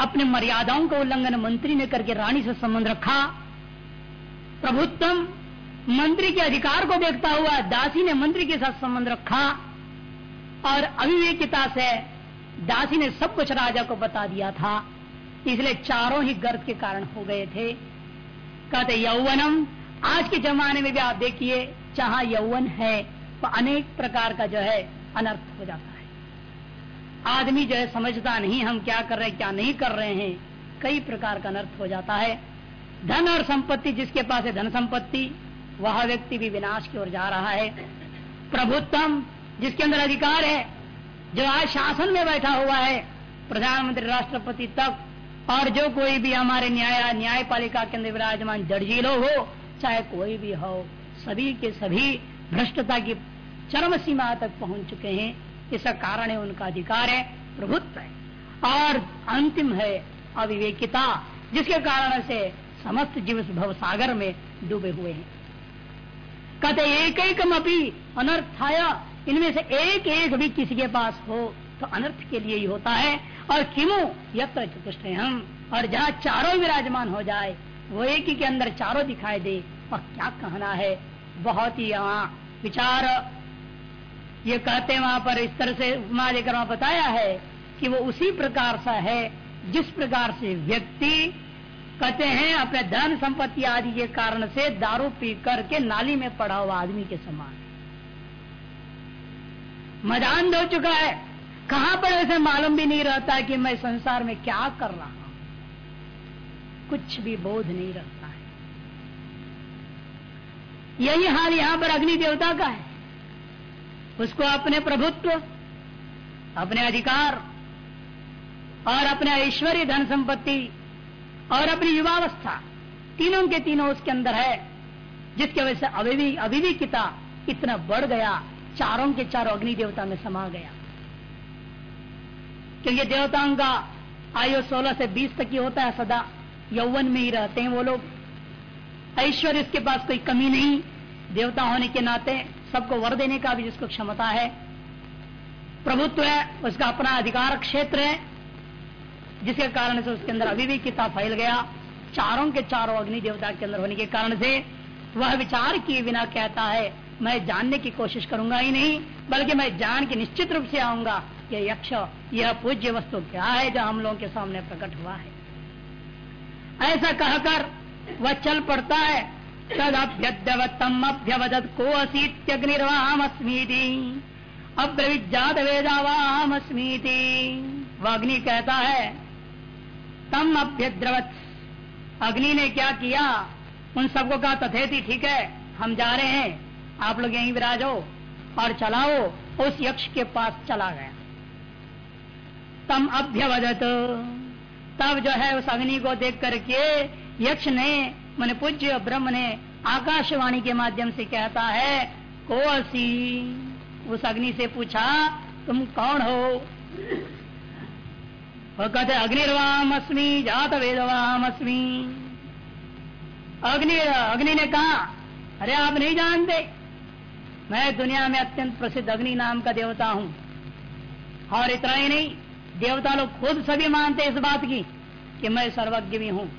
A: अपने मर्यादाओं का उल्लंघन मंत्री ने करके रानी से संबंध रखा। प्रभुत्तम मंत्री के अधिकार को देखता हुआ दासी ने मंत्री के साथ संबंध रखा और अविवेकिता से दासी ने सब कुछ राजा को बता दिया था। इसलिए चारों ही गर्भ के कारण हो गए थे। कहते, यौवनम, आज के जमाने में भी आप देखिए, जहाँ यौवन है तो अनेक प्रकार का जो है अनर्थ हो जाता है। आदमी जो है समझता नहीं, हम क्या कर रहे हैं क्या नहीं कर रहे हैं, कई प्रकार का अनर्थ हो जाता है। धन और संपत्ति, जिसके पास है धन संपत्ति वह व्यक्ति भी विनाश की ओर जा रहा है। प्रभुत्तम, जिसके अंदर अधिकार है, जो आज शासन में बैठा हुआ है, प्रधानमंत्री राष्ट्रपति तक, और जो कोई भी हमारे न्याय, न्यायपालिका के अंदर विराजमान जड़जी लोग हो, चाहे कोई भी हो, सभी के सभी भ्रष्टता की चरम सीमा तक पहुँच चुके हैं। इसका कारण है उनका अधिकार है, प्रभुत्व है। और अंतिम है अविवेकिता, जिसके कारण से समस्त जीव भव सागर में डूबे हुए हैं। कहते एक एक अपनी अनर्थाया इनमें से एक एक भी किसी के पास हो तो अनर्थ के लिए ही होता है। और किमो? यत्र चतुष्ट हम और जहाँ चारों विराजमान हो जाए, वो एक ही के अंदर चारों दिखाई दे और क्या कहना है? बहुत ही यहाँ विचार। ये कहते वहाँ पर इस तरह से उपमा लेकर वहाँ बताया है कि वो उसी प्रकार सा है, जिस प्रकार से व्यक्ति कहते हैं, अपने धन संपत्ति आदि के कारण से दारू पी करके नाली में पड़ा हुआ आदमी के समान। मदान हो चुका है। कहाँ पर ऐसे मालूम भी नहीं रहता कि मैं संसार में क्या कर रहा हूँ। कुछ भी बोध नहीं रहता है। यही हाल यहाँ पर अग्नि देवता का है। उसको अपने प्रभुत्व, अपने अधिकार और अपने ऐश्वर्य धन संपत्ति और अपनी युवावस्था तीनों के तीनों उसके अंदर है, जिसकी वजह से अभिवी अभिविकता इतना बढ़ गया, चारों के चारों अग्नि देवता में समा गया। क्योंकि देवताओं का आयु 16 से 20 तक ही होता है सदा, यौवन में ही रहते हैं वो लोग। ऐश्वर्य उसके पास कोई कमी नहीं, देवता होने के नाते सबको वर देने का भी जिसको क्षमता है। प्रभुत्व है, उसका अपना अधिकार क्षेत्र है। जिसके कारण से उसके अंदर अविवेकिता फैल गया। चारों के चारों अग्नि देवता के अंदर होने के कारण से वह विचार किए बिना कहता है, मैं जानने की कोशिश करूँगा ही नहीं, बल्कि मैं जान के निश्चित रूप से आऊँगा कि यक्ष, यह पूज्य वस्तु क्या है जो हम लोगों के सामने प्रकट हुआ है? ऐसा कहकर वह चल पड़ता है। तदभ्यद्यवतम अभ्यवदत को असीत्यग्निर्वाहमस्मीति अब्रविजात वेदावाहमस्मीति वह अग्नि कहता है तम अभ्यद्रवत। अग्नि ने क्या किया? उन सबको कहा, तथेती, ठीक है, हम जा रहे हैं। आप लोग यहीं विराजो और चलाओ, उस यक्ष के पास चला गया। तम अभ्यवदत। तब जो है उस अग्नि को देख करके यक्ष ने, मैंने पूज्य ब्रह्म ने आकाशवाणी के माध्यम से कहता है को असी उस अग्नि से पूछा, तुम कौन हो? वो कहते अग्निर्वाम अस्मी जात वेदवाम अस्मी अग्नि अग्नि ने कहा, अरे, आप नहीं जानते, मैं दुनिया में अत्यंत प्रसिद्ध अग्नि नाम का देवता हूँ। और इतना ही नहीं, देवता लोग खुद सभी मानते इस बात की, कि मैं सर्वज्ञ भी हूँ।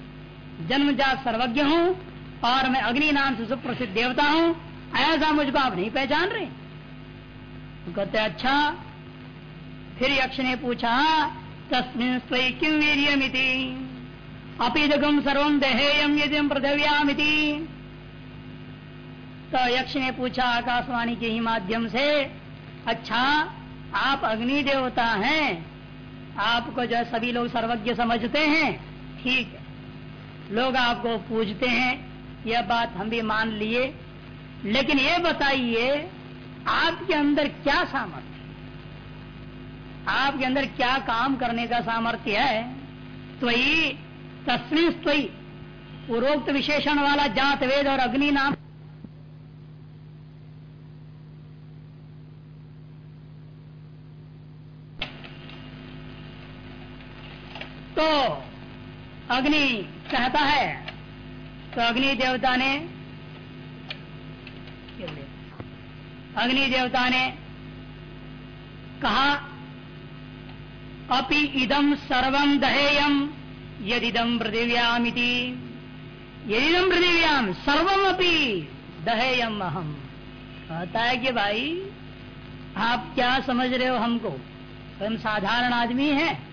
A: जन्मजात सर्वज्ञ हूँ, और मैं अग्नि नाम से सुप्रसिद्ध देवता हूँ। ऐसा मुझको आप नहीं पहचान रहे? तो कहते अच्छा। फिर यक्ष ने पूछा तस्मिन स्वयं दहेयम यदि तो यक्ष ने पूछा आकाशवाणी के ही माध्यम से अच्छा आप अग्नि देवता हैं। आपको जो सभी लोग सर्वज्ञ समझते हैं, ठीक लोग आपको पूजते हैं, यह बात हम भी मान लिए। लेकिन ये बताइए, आपके अंदर क्या सामर्थ्य आपके अंदर क्या काम करने का सामर्थ्य है? त्वयी तस्वीर त्वयी। पूर्वोक्त विशेषण वाला जात वेद और अग्नि नाम। तो अग्नि कहता है? तो अग्नि देवता ने, अग्नि देवता ने कहा अपि इदम सर्वम दहेयम यदिदम पृथिव्यामिति। यदिदम पृथिव्याम सर्वम अपि दहेयम अहम। कहता है कि भाई, आप क्या समझ रहे हो हमको? हम साधारण आदमी हैं।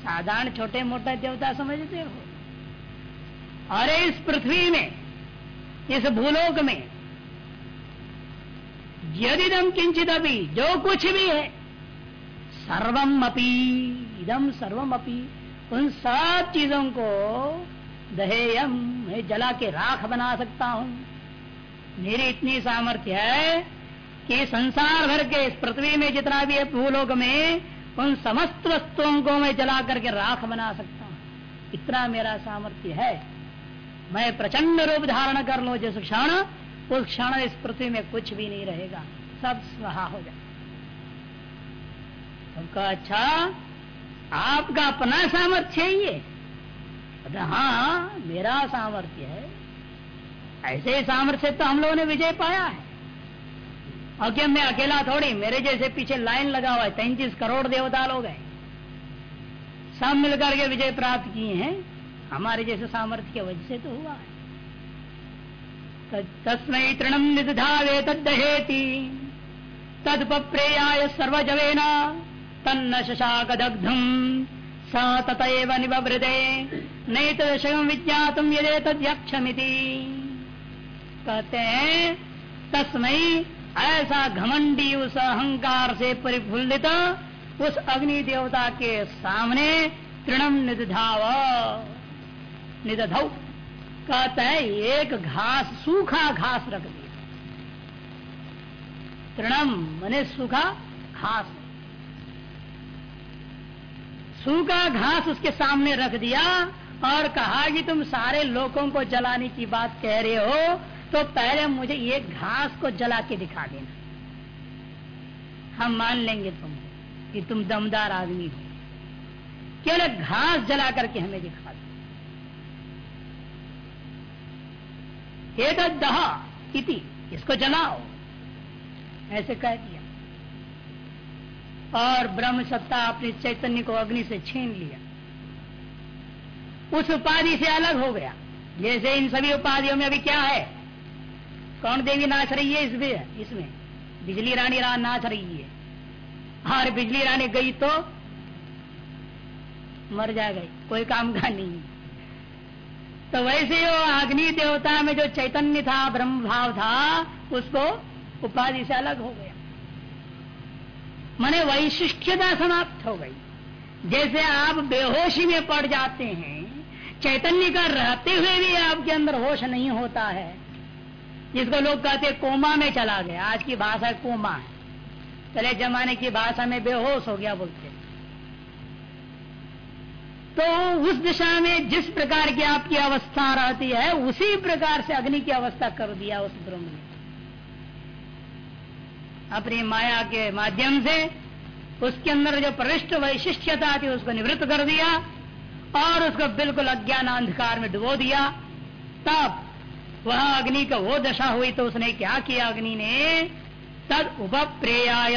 A: साधारण छोटे मोटे देवता समझते हो? अरे इस पृथ्वी में, इस भूलोक में यदि दम किंचित अभी जो कुछ भी है सर्वम अपी इदम उन सब चीज़ों को दहेयम, मैं जला के राख बना सकता हूँ। मेरी इतनी सामर्थ्य है कि संसार भर के इस पृथ्वी में जितना भी है भूलोक में, उन समस्त वस्तुओं को मैं जला करके राख बना सकता हूँ। इतना मेरा सामर्थ्य है। मैं प्रचंड रूप धारण कर लो जिस क्षण, उस क्षण इस पृथ्वी में कुछ भी नहीं रहेगा। सब स्वाहा हो जाए। उनका अच्छा आपका अपना सामर्थ्य है ये। हाँ मेरा सामर्थ्य है। ऐसे ही सामर्थ्य तो हम लोगों ने विजय पाया है। क्या मैं अकेला थोड़ी, मेरे जैसे पीछे लाइन लगा हुआ है, तैतीस करोड़ देवता लोग हैं सब मिलकर के विजय प्राप्त किए हैं। हमारे जैसे सामर्थ्य की वजह से तो हुआ है। तस्मय तृणम निधावे तदहेती तदप्रेयाय सर्वजवेन। तन्न शशाकदग्धम स ततएव निबृदे नहीं तदशम विज्ञातम यदे तद्यक्षमिति कहते हैं तस्मय ऐसा घमंडी उस अहंकार से परिफुल्लित उस अग्नि देवता के सामने तृणम निधाव निधौ कहते है, एक घास, सूखा घास रख दिया। तृणम मने सूखा घास। सूखा घास उसके सामने रख दिया और कहा कि तुम सारे लोगों को जलाने की बात कह रहे हो तो पहले मुझे ये घास को जला के दिखा देना। हम मान लेंगे तुम कि तुम दमदार आदमी हो। केवल घास जला करके हमें दिखा दो। दह इति इसको जलाओ। ऐसे कह दिया। और ब्रह्म सत्ता अपने चैतन्य को अग्नि से छीन लिया। उस उपाधि से अलग हो गया। जैसे इन सभी उपाधियों में अभी क्या है? कौन देवी नाच रही है इसमें? इसमें। बिजली रानी रा नाच रही है। और बिजली रानी गई तो मर जा गई। कोई काम का नहीं। तो वैसे वो अग्नि देवता में जो चैतन्य था, ब्रह्म भाव था, उसको उपाधि से अलग हो गया। माने वैशिष्टता समाप्त हो गई। जैसे आप बेहोशी में पड़ जाते हैं, चैतन्य का रहते हुए भी आपके अंदर होश नहीं होता है। जिसको लोग कहते कोमा में चला गया। आज की भाषा कोमा है। पहले जमाने की भाषा में बेहोश हो गया बोलते तो उस दिशा में जिस प्रकार की आपकी अवस्था रहती है, उसी प्रकार से अग्नि की अवस्था कर दिया उस ब्रह्म ने। अपनी माया के माध्यम से उसके अंदर जो प्रविष्ट वैशिष्टता थी, उसको निवृत्त कर दिया और उसको बिल्कुल अज्ञान अंधकार में डुबो दिया। तब वह अग्नि का वो दशा हुई तो उसने क्या किया अग्नि ने? तद उपप्रेयाय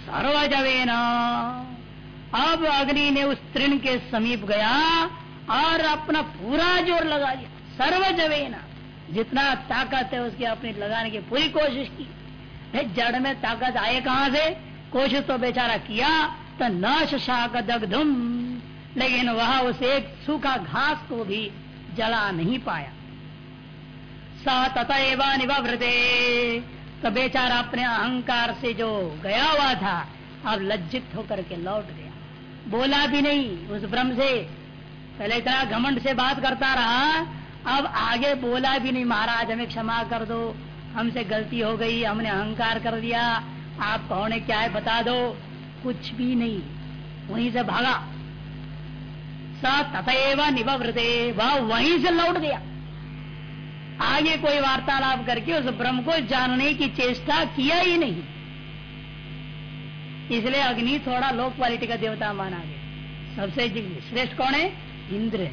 A: सर्वजवेना। अब अग्नि ने उस तृण के समीप गया और अपना पूरा ज़ोर लगा दिया। सर्वजवेना। जितना ताकत है उसकी अपनी लगाने की पूरी कोशिश की। जड़ में ताकत आए कहाँ से? कोशिश तो बेचारा किया तो न शाक लेकिन वह उस एक सूखा घास को भी जला नहीं पाया। स ततएव निवृते तो बेचारा अपने अहंकार से जो गया हुआ था, अब लज्जित होकर के लौट गया। बोला भी नहीं उस ब्रह्म से। पहले इतना घमंड से बात करता रहा, अब आगे बोला भी नहीं, महाराज, हमें क्षमा कर दो। हमसे गलती हो गई, हमने अहंकार कर दिया। आप कौन है क्या है, बता दो। कुछ भी नहीं। वहीं से भागा। स तथेव निवृते वह वहीं से लौट गया। आगे कोई वार्तालाप करके उस ब्रह्म को जानने की चेष्टा किया ही नहीं। इसलिए अग्नि थोड़ा लो क्वालिटी का देवता माना गया। सबसे श्रेष्ठ कौन है? इंद्र।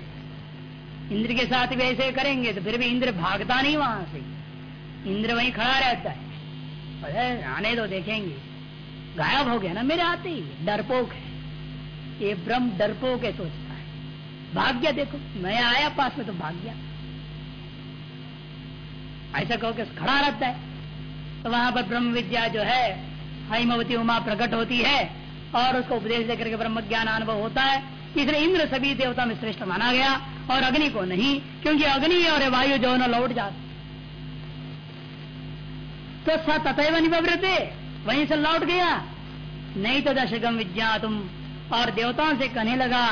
A: इंद्र के साथ भी ऐसे करेंगे तो फिर भी इंद्र भागता नहीं वहाँ से। इंद्र वही खड़ा रहता है। अरे, आने दो, देखेंगे। गायब हो गया ना मेरे आते ही डरपोक है। ये ब्रह्म डरपोक है, सोचता है। भाग गया, देखो, मैं आया पास में तो भाग गया। ऐसा कहो कि खड़ा रहता है। तो वहाँ पर ब्रह्म विद्या जो है, हिमवती उमा प्रकट होती है, और उसको उपदेश देकर के ब्रह्म ज्ञान अनुभव होता है। इसलिए इंद्र सभी देवता में श्रेष्ठ माना गया, और अग्नि को नहीं, क्योंकि अग्नि और वायु जो न, लौट जाते तो स तथैव निवृत्ते वहीं से लौट गया। नहीं तो दशगम विद्या तुम और देवताओं से कहने लगा,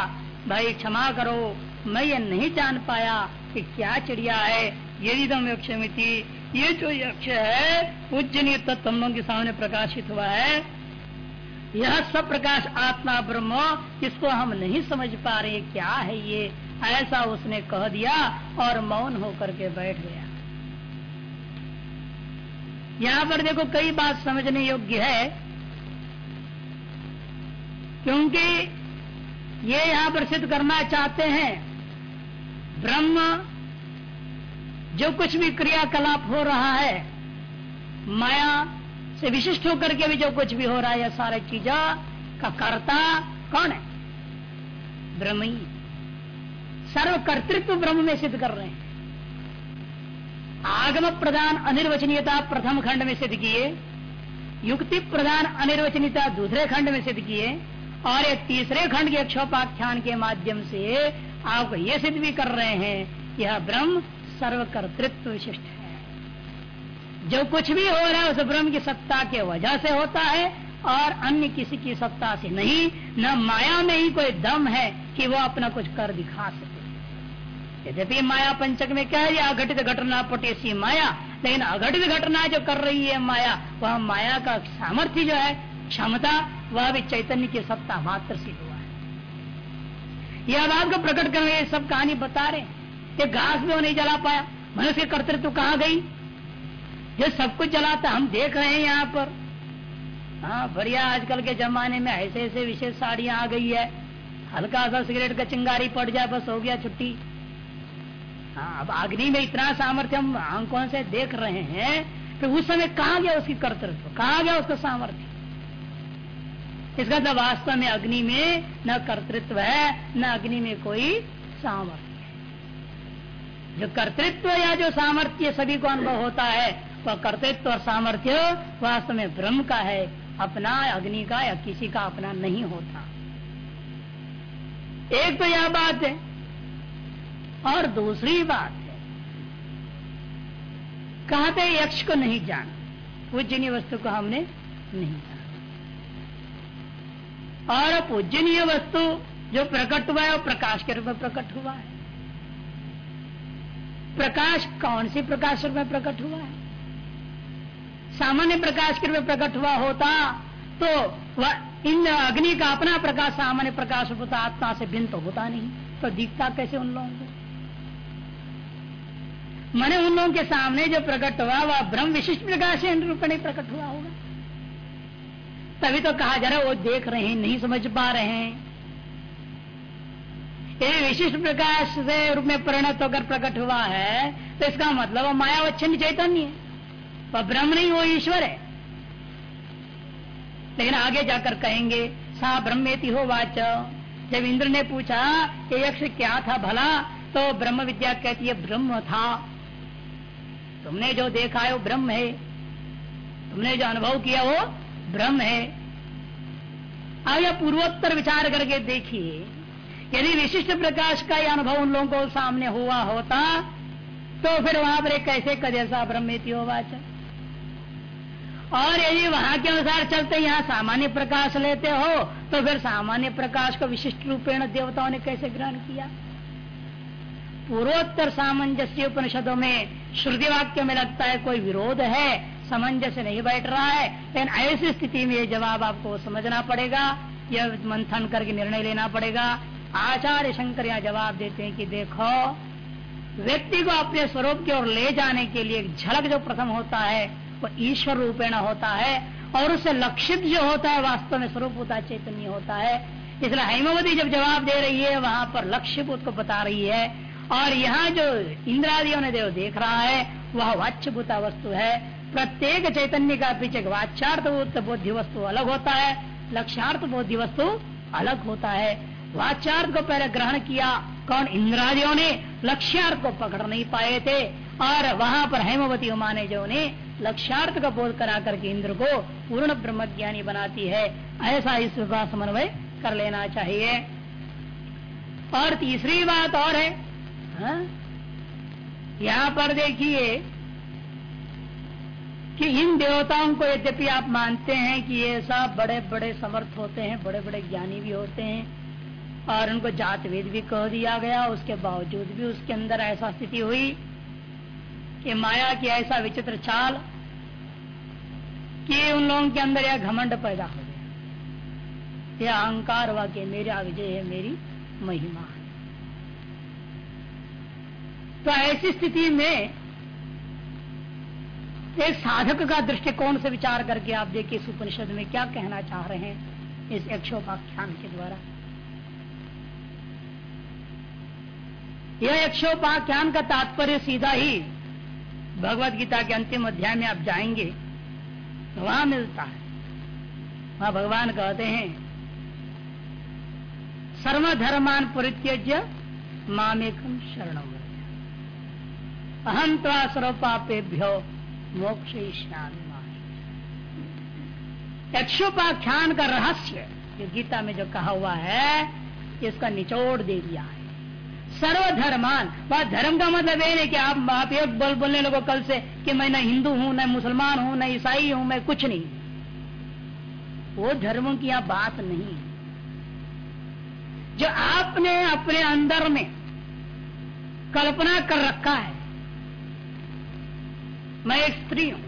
A: भाई, क्षमा करो, मैं ये नहीं जान पाया कि क्या चिड़िया है। यदि तुम यक्षमिति ये जो यक्ष है पूजनीय तत्व हम लोगों के सामने प्रकाशित हुआ है। यह सब प्रकाश आत्मा ब्रह्म, इसको हम नहीं समझ पा रहे, क्या है ये? ऐसा उसने कह दिया और मौन होकर के बैठ गया। यहाँ पर देखो कई बात समझने योग्य है, क्योंकि ये यहाँ पर सिद्ध करना चाहते हैं, ब्रह्म जो कुछ भी क्रियाकलाप हो रहा है, माया से विशिष्ट होकर के भी जो कुछ भी हो रहा है, यह सारे चीजा का कर्ता कौन है? ब्रह्म ही। सर्व कर्तृत्व ब्रह्म में सिद्ध कर रहे हैं। आगम प्रधान अनिर्वचनीयता प्रथम खंड में सिद्ध किए, युक्ति प्रधान अनिर्वचनीयता दूसरे खंड में सिद्ध किए, और ये तीसरे खंड के अक्षोपाख्यान के माध्यम से आप ये सिद्ध भी कर रहे हैं, यह ब्रह्म सर्वकर्तृत्व विशिष्ट है। जो कुछ भी हो रहा है, उस ब्रह्म की सत्ता के वजह से होता है, और अन्य किसी की सत्ता से नहीं, न माया में ही कोई दम है कि वो अपना कुछ कर दिखा सके। यद्यपि माया पंचक में कह दिया अघटित घटना, पटेसी माया। लेकिन अघटित घटना जो कर रही है माया, वह माया का सामर्थ्य जो है, क्षमता, वह भी चैतन्य की सत्ता मात्र सिद्ध हुआ है। यह बात को प्रकट कर रहे सब कहानी बता रहे ये घास भी वो नहीं जला पाया। मनुष्य के कर्तृत्व कहाँ गई? जो सब कुछ जलाता, हम देख रहे हैं यहाँ पर। हाँ बढ़िया, आजकल के जमाने में ऐसे ऐसे विशेष साड़ियाँ आ गई है। हल्का सा सिगरेट का चिंगारी पड़ जाए, बस हो गया छुट्टी। हाँ अब अग्नि में इतना सामर्थ्य हम आँखों से देख रहे हैं तो उस समय कहा गया उसकी कर्तृत्व? कहा गया उसका सामर्थ्य? इसका तो वास्तव में अग्नि में न कर्तृत्व है, न अग्नि में कोई सामर्थ्य जो कर्तृत्व या जो सामर्थ्य सभी को अनुभव होता है, वह कर्तृत्व और सामर्थ्य वास्तव में ब्रह्म का है, अपना अग्नि का या किसी का अपना नहीं होता। एक तो यह बात है और दूसरी बात है। कहते यक्ष को नहीं जाना। पूजनीय वस्तु को हमने नहीं जाना। और पूजनीय वस्तु जो प्रकट हुआ है, वो प्रकाश के रूप में प्रकट हुआ है। प्रकाश कौन सी प्रकाश रूप में प्रकट हुआ है? सामान्य प्रकाश के रूप में प्रकट हुआ होता तो वह इन अग्नि का अपना प्रकाश सामान्य प्रकाश होता, आत्मा से भिन्न तो होता नहीं। तो दिखता कैसे उन लोगों को? मैंने उन लोगों के सामने जो प्रकट हुआ, वह ब्रह्म विशिष्ट प्रकाश रूप में प्रकट हुआ होगा। तभी तो कहा जा रहा है वो देख रहे हैं, नहीं समझ पा रहे हैं। यदि विशिष्ट प्रकाश से रूप में परिणत होकर प्रकट हुआ है तो इसका मतलब वो मायावच्छिन्न चैतन्य है। वह ब्रह्म नहीं, वो ईश्वर है। लेकिन आगे जाकर कहेंगे, सा ब्रह्मेति हो वाच। जब इंद्र ने पूछा कि यक्ष क्या था भला? तो ब्रह्म विद्या कहती है, ब्रह्म था। तुमने जो देखा है वो ब्रह्म है। तुमने जो अनुभव किया वो ब्रह्म है। आगे पूर्वोत्तर विचार करके देखिए, यदि विशिष्ट प्रकाश का यह अनुभव उन लोगों को सामने हुआ होता तो फिर वहाँ पर कैसे कदेसा ब्रह्मेति होवाच और यदि वहाँ के अनुसार चलते यहाँ सामान्य प्रकाश लेते हो तो फिर सामान्य प्रकाश को विशिष्ट रूपेण देवताओं ने कैसे ग्रहण किया? पूर्वोत्तर सामंजस्य उपनिषदों में श्रुति वाक्य में लगता है, कोई विरोध है, सामंजस्य नहीं बैठ रहा है, लेकिन ऐसी स्थिति में ये जवाब आपको समझना पड़ेगा, यह मंथन करके निर्णय लेना पड़ेगा। आचार्य शंकर यहाँ जवाब देते हैं कि देखो, व्यक्ति को अपने स्वरूप की ओर ले जाने के लिए एक झलक जो प्रथम होता है, वो ईश्वर रूपेण होता है, और उससे लक्षित जो होता है, वास्तव में स्वरूप होता है, चैतन्य होता है। इसलिए हेमवती जब जवाब दे रही है, वहाँ पर लक्ष्य को बता रही है और यहाँ जो इंद्रादियों ने देव देख रहा है, वह वाच्यभूता वस्तु है। प्रत्येक चैतन्य का पीछे वाच्यार्थ बोध्य वस्तु अलग होता है, लक्ष्यार्थ बोध्य वस्तु अलग होता है। वाच्यार्थ को पहले ग्रहण किया, कौन? इंद्रादियों ने। लक्ष्यार्थ को पकड़ नहीं पाए थे। और वहाँ पर हेमवती उमा ने जो ने लक्ष्यार्थ का बोध करा करके इंद्र को पूर्ण ब्रह्म ज्ञानी बनाती है। ऐसा इस समन्वय कर लेना चाहिए। और तीसरी बात और हाँ? यहाँ पर देखिए कि इन देवताओं को यद्यपि आप मानते हैं कि ये सब बड़े बड़े समर्थ होते हैं बड़े बड़े ज्ञानी भी होते हैं, और उनको जात वेद भी कह दिया गया, उसके बावजूद भी उसके अंदर ऐसा स्थिति हुई कि माया की ऐसा विचित्र चाल कि उन लोगों के अंदर यह घमंड पैदा हो गया। यह अहंकार कि मेरा विजय है, मेरी महिमा। तो ऐसी स्थिति में एक साधक का दृष्टिकोण से विचार करके आप देखिए इस उपनिषद में क्या कहना चाह रहे हैं इस यक्षोपाख्यान के द्वारा। यह यक्षोपाख्यान का तात्पर्य सीधा ही भगवत गीता के अंतिम अध्याय में आप जाएँगे, वहाँ मिलता है। वहाँ भगवान कहते हैं, सर्वधर्मान परित्यज्य मामेकम शरणम। अहम त्वा सर्वपापेभ्यो मोक्ष यक्षोपाख्यान का रहस्य जो गीता में जो कहा हुआ है, इसका निचोड़ दे दिया है। सर्वधर्मान वह धर्म का मतलब ये नहीं कि आप आप एक बोल, बोलने लगो कल से कि मैं न हिंदू हूँ, न मुसलमान हूँ, न ईसाई हूँ, मैं कुछ नहीं। वो धर्मों की यहाँ बात नहीं जो आपने अपने अंदर में कल्पना कर रखा है मैं एक स्त्री हूँ।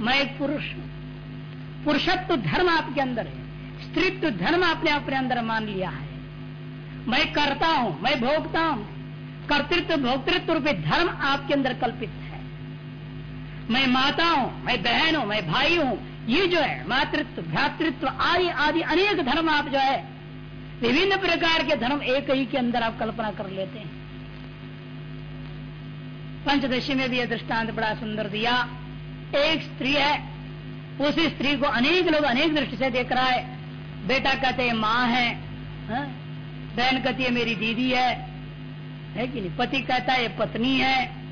A: मैं एक पुरुष हूँ। पुरुषत्व धर्म आपके अंदर है। स्त्री स्त्रीत्व धर्म आपने अपने अंदर मान लिया है। मैं करता हूँ, मैं भोगता हूँ। कर्तृत्व, भोक्तृत्व रूपी धर्म आपके अंदर कल्पित है। मैं माता हूँ, मैं बहन हूँ, मैं भाई हूँ। ये जो है, मातृत्व, भ्रातृत्व, आदि आदि अनेक धर्म आप जो है, विभिन्न प्रकार के धर्म एक ही के अंदर आप कल्पना कर लेते हैं। पंचदशी में भी यह दृष्टांत बड़ा सुंदर दिया। एक स्त्री है, उसी स्त्री को अनेक लोग अनेक दृष्टि से देख रहा है। बेटा कहते हैं, माँ है हाँ? बहन कहती है, मेरी दीदी है। है कि नहीं? पति कहता है पत्नी है।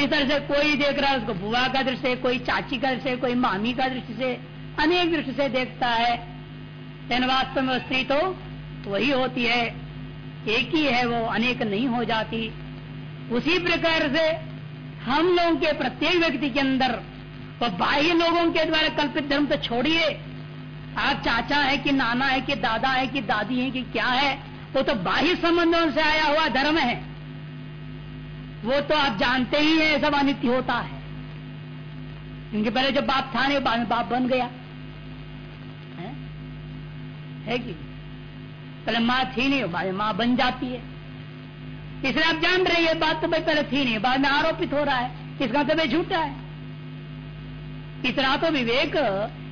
A: इस तरह से कोई देख रहा है, उसको बुआ का दृष्टि से, कोई चाची का दृष्टि से, कोई मामी का दृष्टि से अनेक दृष्टि से देखता है। लेकिन वास्तव में स्त्री तो वही होती है। एक ही है, वो अनेक नहीं हो जाती। उसी प्रकार से हम लोगों के प्रत्येक व्यक्ति के अंदर तो बाह्य लोगों के द्वारा कल्पित धर्म तो छोड़िए। आप चाचा है कि नाना है कि दादा है कि दादी है कि क्या है वो तो बाह्य संबंधों से आया हुआ धर्म है। वो तो आप जानते ही है सब अनित्य होता है। क्योंकि पहले जो बाप था नहीं बाप बन गया। है, है कि पहले माँ थी नहीं माँ बन जाती है। इसलिए आप जान रहे ये बात तो भाई पहले थी नहीं, बाद में आरोपित हो रहा है इसका तो भाई झूठा है। इतना तो विवेक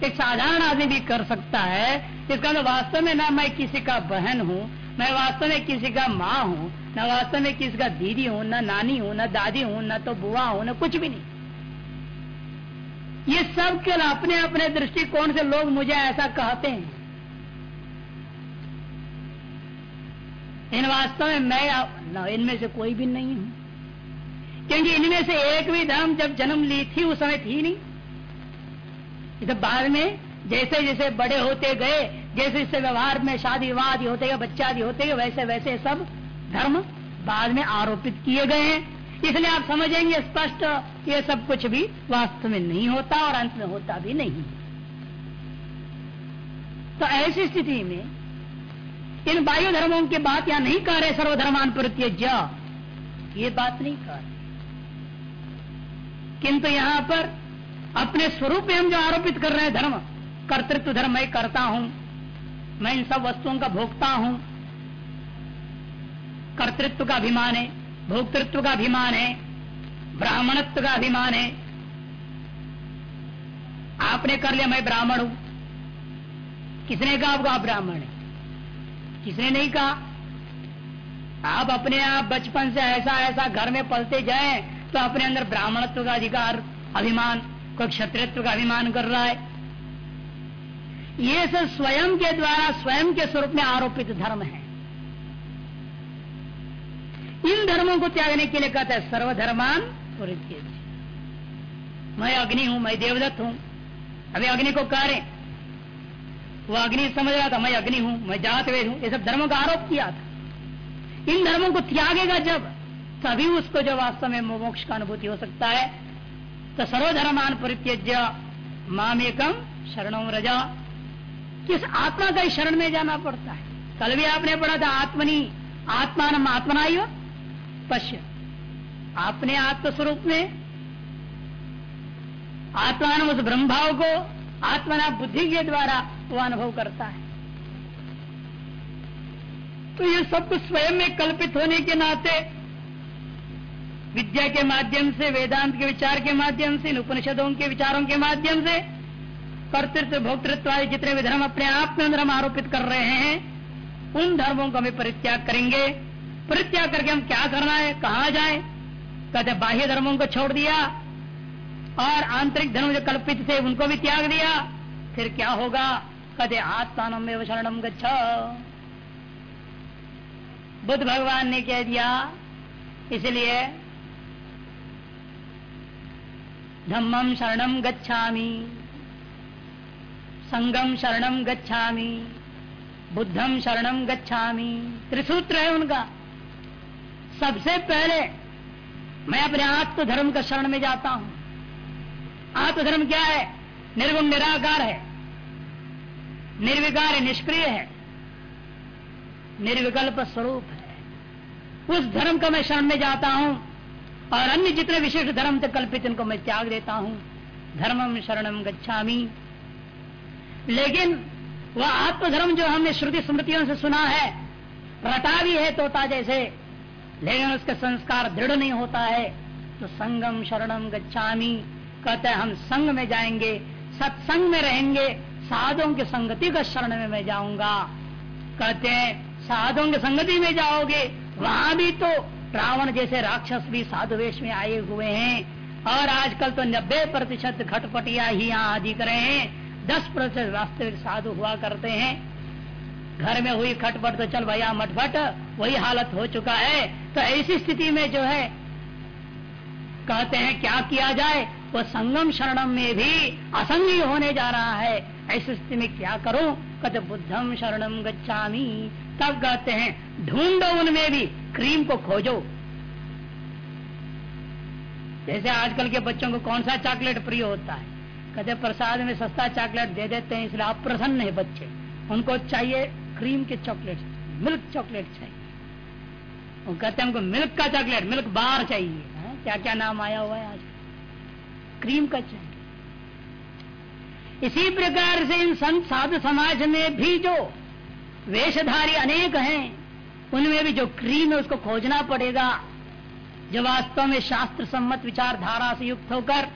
A: एक साधारण आदमी भी कर सकता है, इसका तो वास्तव में ना मैं किसी का बहन हूँ, मैं वास्तव में किसी का माँ हूँ, न वास्तव में किसी का दीदी हूँ, न नानी हूँ, न दादी हूँ, न तो बुआ हूँ, न कुछ भी नहीं। ये सब केवल अपने अपने दृष्टिकोण से लोग मुझे ऐसा कहते हैं। इन वास्तव में मैं इनमें से कोई भी नहीं हूँ। क्योंकि इनमें से एक भी धर्म जब जन्म ली थी, उस समय थी नहीं। तो बाद में जैसे जैसे बड़े होते गए, जैसे जैसे व्यवहार में शादी विवाह होते गए, बच्चा आदि होते गए, वैसे वैसे सब धर्म बाद में आरोपित किए गए हैं। इसलिए आप समझेंगे स्पष्ट ये सब कुछ भी वास्तव में नहीं होता और अंत में होता भी नहीं। तो ऐसी स्थिति में इन वायु धर्मों की बात यहाँ नहीं कह रहे सर्वधर्मान प्रत्यज ये बात नहीं कह रहे। किंतु यहाँ पर अपने स्वरूप में हम जो आरोपित कर रहे हैं धर्म, कर्तृत्व धर्म मैं करता हूँ, मैं इन सब वस्तुओं का भोगता हूँ। कर्तृत्व का अभिमान है, भोक्तृत्व का अभिमान है, ब्राह्मणत्व का अभिमान है। आपने कर लिया, मैं ब्राह्मण हूँ। किसने कहा आपको आप ब्राह्मण है? किसने नहीं कहा? आप अपने आप बचपन से ऐसा ऐसा घर में पलते जाए तो अपने अंदर ब्राह्मणत्व का अधिकार, अभिमान, कोई क्षत्रित्व का अभिमान कर रहा है। ये सब स्वयं के द्वारा, स्वयं के स्वरूप में आरोपित धर्म है। इन धर्मों को त्यागने के लिए कहता है सर्वधर्मान मैं अग्नि हूँ, मैं देवदत्त हूँ। अभी अग्नि को कह रहे वो अग्नि समझ रहा था, मैं अग्नि हूँ, मैं जात वेद हूँ। ये सब धर्मों का आरोप किया था। इन धर्मों को त्यागेगा जब, तभी उसको जो वास्तव में मोक्ष का अनुभूति हो सकता है। तो सर्वधर्मान परित्यज्य मामेकम शरणों रजा। किस आत्मा का शरण में जाना पड़ता है? कल भी आपने पढ़ा था, आत्मनी, आत्मान आत्मना पश्य। आपने आत्मस्वरूप में आत्मान उस ब्रह्म भाव को आत्मना बुद्धि के द्वारा वो अनुभव करता है। तो ये सब कुछ स्वयं में कल्पित होने के नाते विद्या के माध्यम से, वेदांत के विचार के माध्यम से, उपनिषदों के विचारों के माध्यम से, कर्तृत्व, भोक्तृत्व आदि जितने भी धर्म अपने आप में अंदर हम आरोपित कर रहे हैं, उन धर्मों को हमें परित्याग करेंगे। परित्याग करके हम क्या करना है? कहा जाए? कहते बाह्य धर्मों को छोड़ दिया। और आंतरिक धर्म जो कल्पित थे उनको भी त्याग दिया। फिर क्या होगा? कदे आत्मान शरणम गच्छ। बुद्ध भगवान ने कह दिया, इसलिए धम्मम शरणम गच्छामी संगम शरणम गच्छामी बुद्धम शरणम गच्छामी। त्रिसूत्र है उनका। सबसे पहले मैं अपने आत्म धर्म का शरण में जाता हूँ। आत्मधर्म क्या है? निर्गुण, निराकार है। निर्विकार है निष्क्रिय है। निर्विकल्प स्वरूप है। उस धर्म का मैं शरण में जाता हूँ और अन्य जितने विशिष्ट धर्म से कल्पित, इनको मैं त्याग देता हूँ। धर्मम शरणम गच्छामी। लेकिन वह आत्मधर्म जो हमने श्रुति स्मृतियों से सुना है, रटा भी है तोता जैसे, लेकिन उसका संस्कार दृढ़ नहीं होता है तो संगम शरणम गच्छामी। कहते हैं, हम संग में जाएँगे, सत्संग में रहेंगे, साधुओं की संगति का शरण में मैं जाऊँगा। कहते हैं, साधुओं की संगति में जाओगे, वहाँ भी तो रावण जैसे राक्षस भी साधु वेश में आए हुए हैं। और आजकल तो नब्बे प्रतिशत घटपटिया ही यहाँ अधिक रहे हैं। दस प्रतिशत वास्तविक साधु हुआ करते हैं। घर में हुई खटपट तो चल भैया मटभट, वही हालत हो चुका है। तो ऐसी स्थिति में जो है, कहते हैं, क्या किया जाए? वो संगम शरणम में भी असंगी होने जा रहा है। ऐसी स्थिति में क्या करो? कहते बुद्धम शरणम गच्छामी। तब कहते हैं, ढूंढो उनमें भी, क्रीम को खोजो। जैसे आजकल के बच्चों को कौन सा चॉकलेट प्रिय होता है? कहते प्रसाद में सस्ता चॉकलेट दे देते हैं, इसलिए अप्रसन्न है बच्चे। उनको चाहिए क्रीम के चॉकलेट, मिल्क चॉकलेट चाहिए। वो कहते हैं, हमको मिल्क का चॉकलेट, मिल्क बार चाहिए। है? क्या क्या नाम आया हुआ है आज? क्रीम का चाहिए इसी प्रकार से इन संत साधु समाज में भी जो वेशधारी अनेक हैं, उनमें भी जो क्रीम है, उसको खोजना पड़ेगा। जो वास्तव में शास्त्र सम्मत विचारधारा से युक्त होकर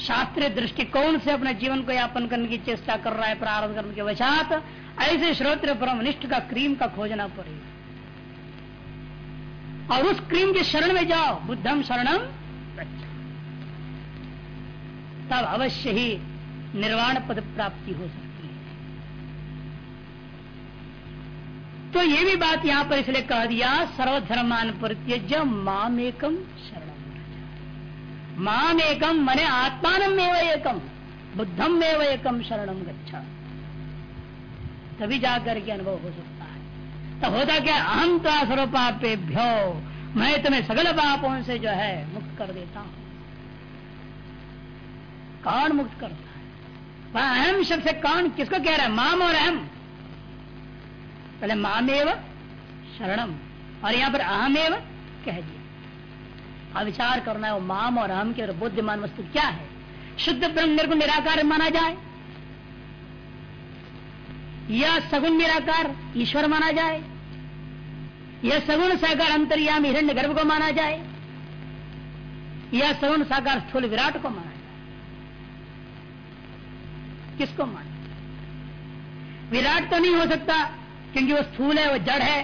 A: शास्त्रीय दृष्टिकोण से अपने जीवन को यापन करने की चेष्टा कर रहा है, प्रारंभ करने के वशात, ऐसे श्रोत्र परमनिष्ठ का क्रीम का खोजना पड़ेगा। और उस क्रीम के शरण में जाओ बुद्धम शरणम तब अवश्य ही निर्वाण पद प्राप्ति हो सकती है। तो ये भी बात यहाँ पर इसलिए कह दिया, सर्वधर्मान परित्यज माम एकम शरण माम एकम मने आत्मान एकम बुद्धम में एकम शरणम गच्छा तभी जाकर के अनुभव हो सकता है। तो होता क्या अहम तो स्वरूपापेभ्यो मैं तुम्हें सगल पापों से जो है मुक्त कर देता हूँ। कौन मुक्त करता है वह अहम शब्द से कौन किसको कह रहा है? माम और अहम। पहले मामेव, शरणम। और यहाँ पर अहमेव कह दिया। अब विचार करना है वो माम और अहम के बुद्धिमान वस्तु क्या है? शुद्ध ब्रह्म निर्गुण निराकार माना जाए? या सगुण निराकार ईश्वर माना जाए? यह सगुण साकार अंतर्याम हिरण्य गर्भ को माना जाए? या सगुण साकार स्थूल विराट को माना जाए? किसको माना विराट तो नहीं हो सकता, क्योंकि वो स्थूल है, वो जड़ है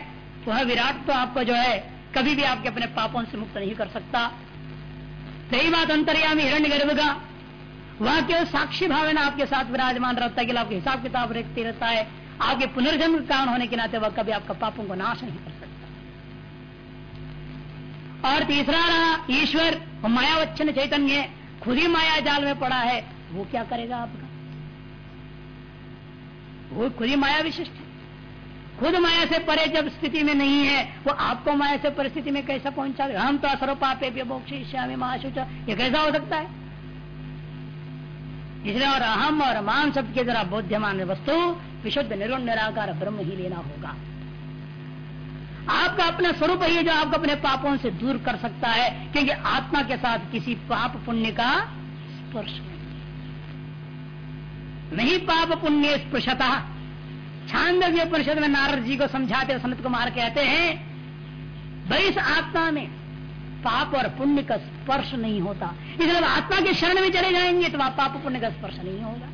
A: वह विराट तो आपको जो है, कभी भी आपके अपने पापों से मुक्त नहीं कर सकता। सही बात अंतर्यामी हिरण्य गर्भ का, वह केवल साक्षी भावना आपके साथ विराजमान रहता है, कि आपके हिसाब किताब रखते रहता है। आपके पुनर्जन्म कारण होने के नाते वह कभी आपका पापों को नाश नहीं कर सकता। और तीसरा रहा, ईश्वर मायावच्छन चैतन्य खुद ही माया जाल में पड़ा है, वो क्या करेगा आपका? वो खुद ही माया विशिष्ट है। खुद माया से परे जब स्थिति में नहीं है, वो आपको माया से परिस्थिति में कैसा पहुँचा हम तो असरोपापे मोक्ष महाशुच। ये कैसा हो सकता है? इसलिए और अहम और मान सब के जरा बोध्यमान वस्तु, विशुद्ध, निर्गुण, निराकार, ब्रह्म ही लेना होगा। आपका अपना स्वरूप ही जो आपको अपने पापों से दूर कर सकता है, क्योंकि आत्मा के साथ किसी पाप पुण्य का स्पर्श नहीं। नहीं पाप पुण्य स्पृशता। छांदव्य परिषद में नारद जी को समझाते सनत कुमार कहते हैं, भाई इस आत्मा में पाप और पुण्य का स्पर्श नहीं होता। इसलिए आत्मा के शरण में चले जाएँगे तो वहाँ पाप पुण्य का स्पर्श नहीं होगा।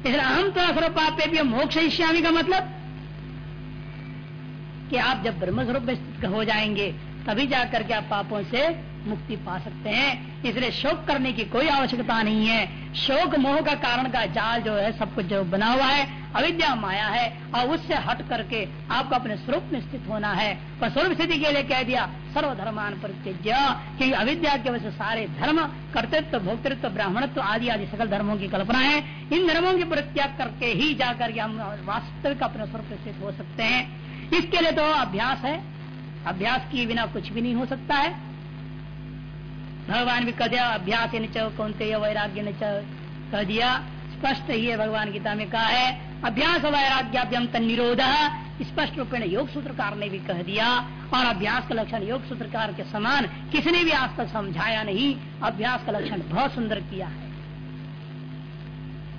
A: इसलिए हम तो असर पापे भी मोक्ष इश्यामी का मतलब? कि आप जब ब्रह्म स्वरूप में हो जाएँगे, तभी जाकर के आप पापों से मुक्ति पा सकते हैं। इसलिए शोक करने की कोई आवश्यकता नहीं है। शोक मोह का कारण का जाल जो है, सब कुछ जो बना हुआ है, अविद्या माया है, और उससे हट करके आपको अपने स्वरूप में स्थित होना है। पर स्वरूप स्थिति के लिए कह दिया, सर्वधर्मान परित्यज्य कि अविद्या के वजह से सारे धर्म, कर्तृत्व, भोक्तृत्व, ब्राह्मणत्व आदि आदि सकल धर्मों की कल्पना है। इन धर्मों की परित्याग करके ही जाकर हम वास्तविक अपने स्वरूप स्थित हो सकते हैं। इसके लिए तो अभ्यास है। अभ्यास किए बिना कुछ भी नहीं हो सकता है। भगवान भी कह दिया अभ्यास कौनते वैराग्य ने कह दिया स्पष्ट ही है भगवान गीता में कहा है, अभ्यास वैराग्याभ्यम निरोध। स्पष्ट रूप में योग सूत्रकार ने भी कह दिया, और अभ्यास का लक्षण योग सूत्रकार के समान किसी ने भी आज तक समझाया नहीं, अभ्यास का लक्षण बहुत सुंदर किया है।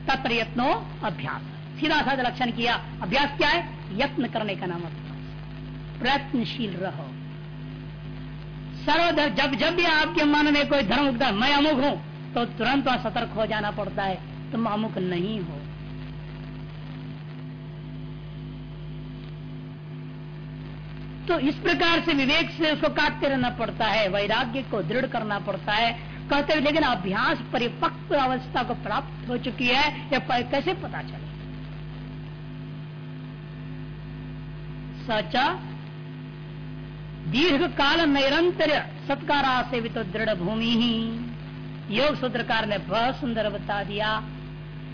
A: तत्प्रयत्नो अभ्यास। सीधा साधा लक्षण किया, अभ्यास क्या है? यत्न करने का नाम अभ्यास। प्रयत्नशील रहो। सर्वधर्म जब जब भी आपके मन में कोई धर्म उठता है, मैं अमुक हूँ तो तुरंत वहाँ सतर्क हो जाना पड़ता है, तुम अमुक नहीं हो। तो इस प्रकार से विवेक से उसको काटते रहना पड़ता है, वैराग्य को दृढ़ करना पड़ता है। कहते हैं, लेकिन अभ्यास परिपक्व अवस्था को प्राप्त हो चुकी है, या कैसे पता चले? सचा दीर्घ काल निरंतर सत्कारा सेवित दृढ़ भूमि ही योग सूत्रकार ने बहुत सुंदर बता दिया।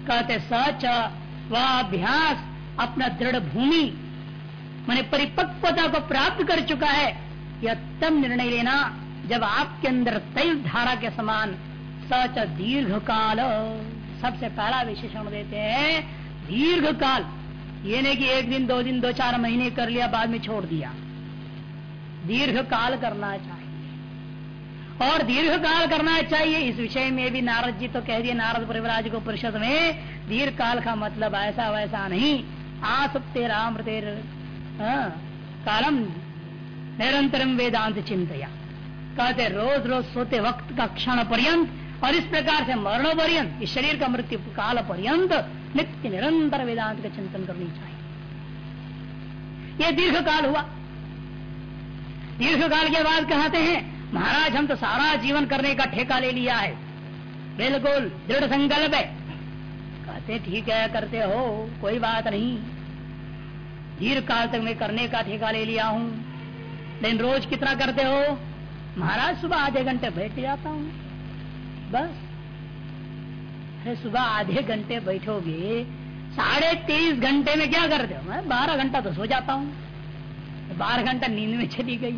A: कहते, सच, वह अभ्यास अपना दृढ़ भूमि मैंने परिपक्वता को प्राप्त कर चुका है। यह तब निर्णय लेना, जब आपके अंदर तैल धारा के समान सच दीर्घ काल सबसे पहला विशेषण देते हैं दीर्घ काल ये नहीं कि एक दिन, दो दिन, दो चार महीने कर लिया, बाद में छोड़ दिया। दीर्घ काल करना चाहिए। और दीर्घ काल करना चाहिए इस विषय में भी नारद जी तो कह दिए नारद परिवराज को परिषद में दीर्घ काल का मतलब ऐसा वैसा नहीं। आसुप्ते राम हाँ, कालम निरंतरम वेदांत चिंतया। कहते रोज रोज सोते वक्त का क्षण पर्यंत और इस प्रकार से मरणों पर्यंत इस शरीर का मृत्यु काल पर्यंत नित्य निरंतर वेदांत का चिंतन करनी चाहिए। यह दीर्घ काल हुआ। दीर्घ काल के बाद कहते हैं, महाराज, हम तो सारा जीवन करने का ठेका ले लिया है। बिल्कुल, दृढ़ संकल्प है। कहते, ठीक है, करते हो, कोई बात नहीं। दीर्घ काल तक मैं करने का ठेका ले लिया हूँ। लेकिन रोज कितना करते हो? महाराज, सुबह आधे घंटे बैठ जाता हूँ। बस। अरे सुबह आधे घंटे बैठोगे, साढ़े तेईस घंटे में क्या करते हो? मैं बारह घंटा तो सो जाता हूँ। बारह घंटा नींद में चली गई।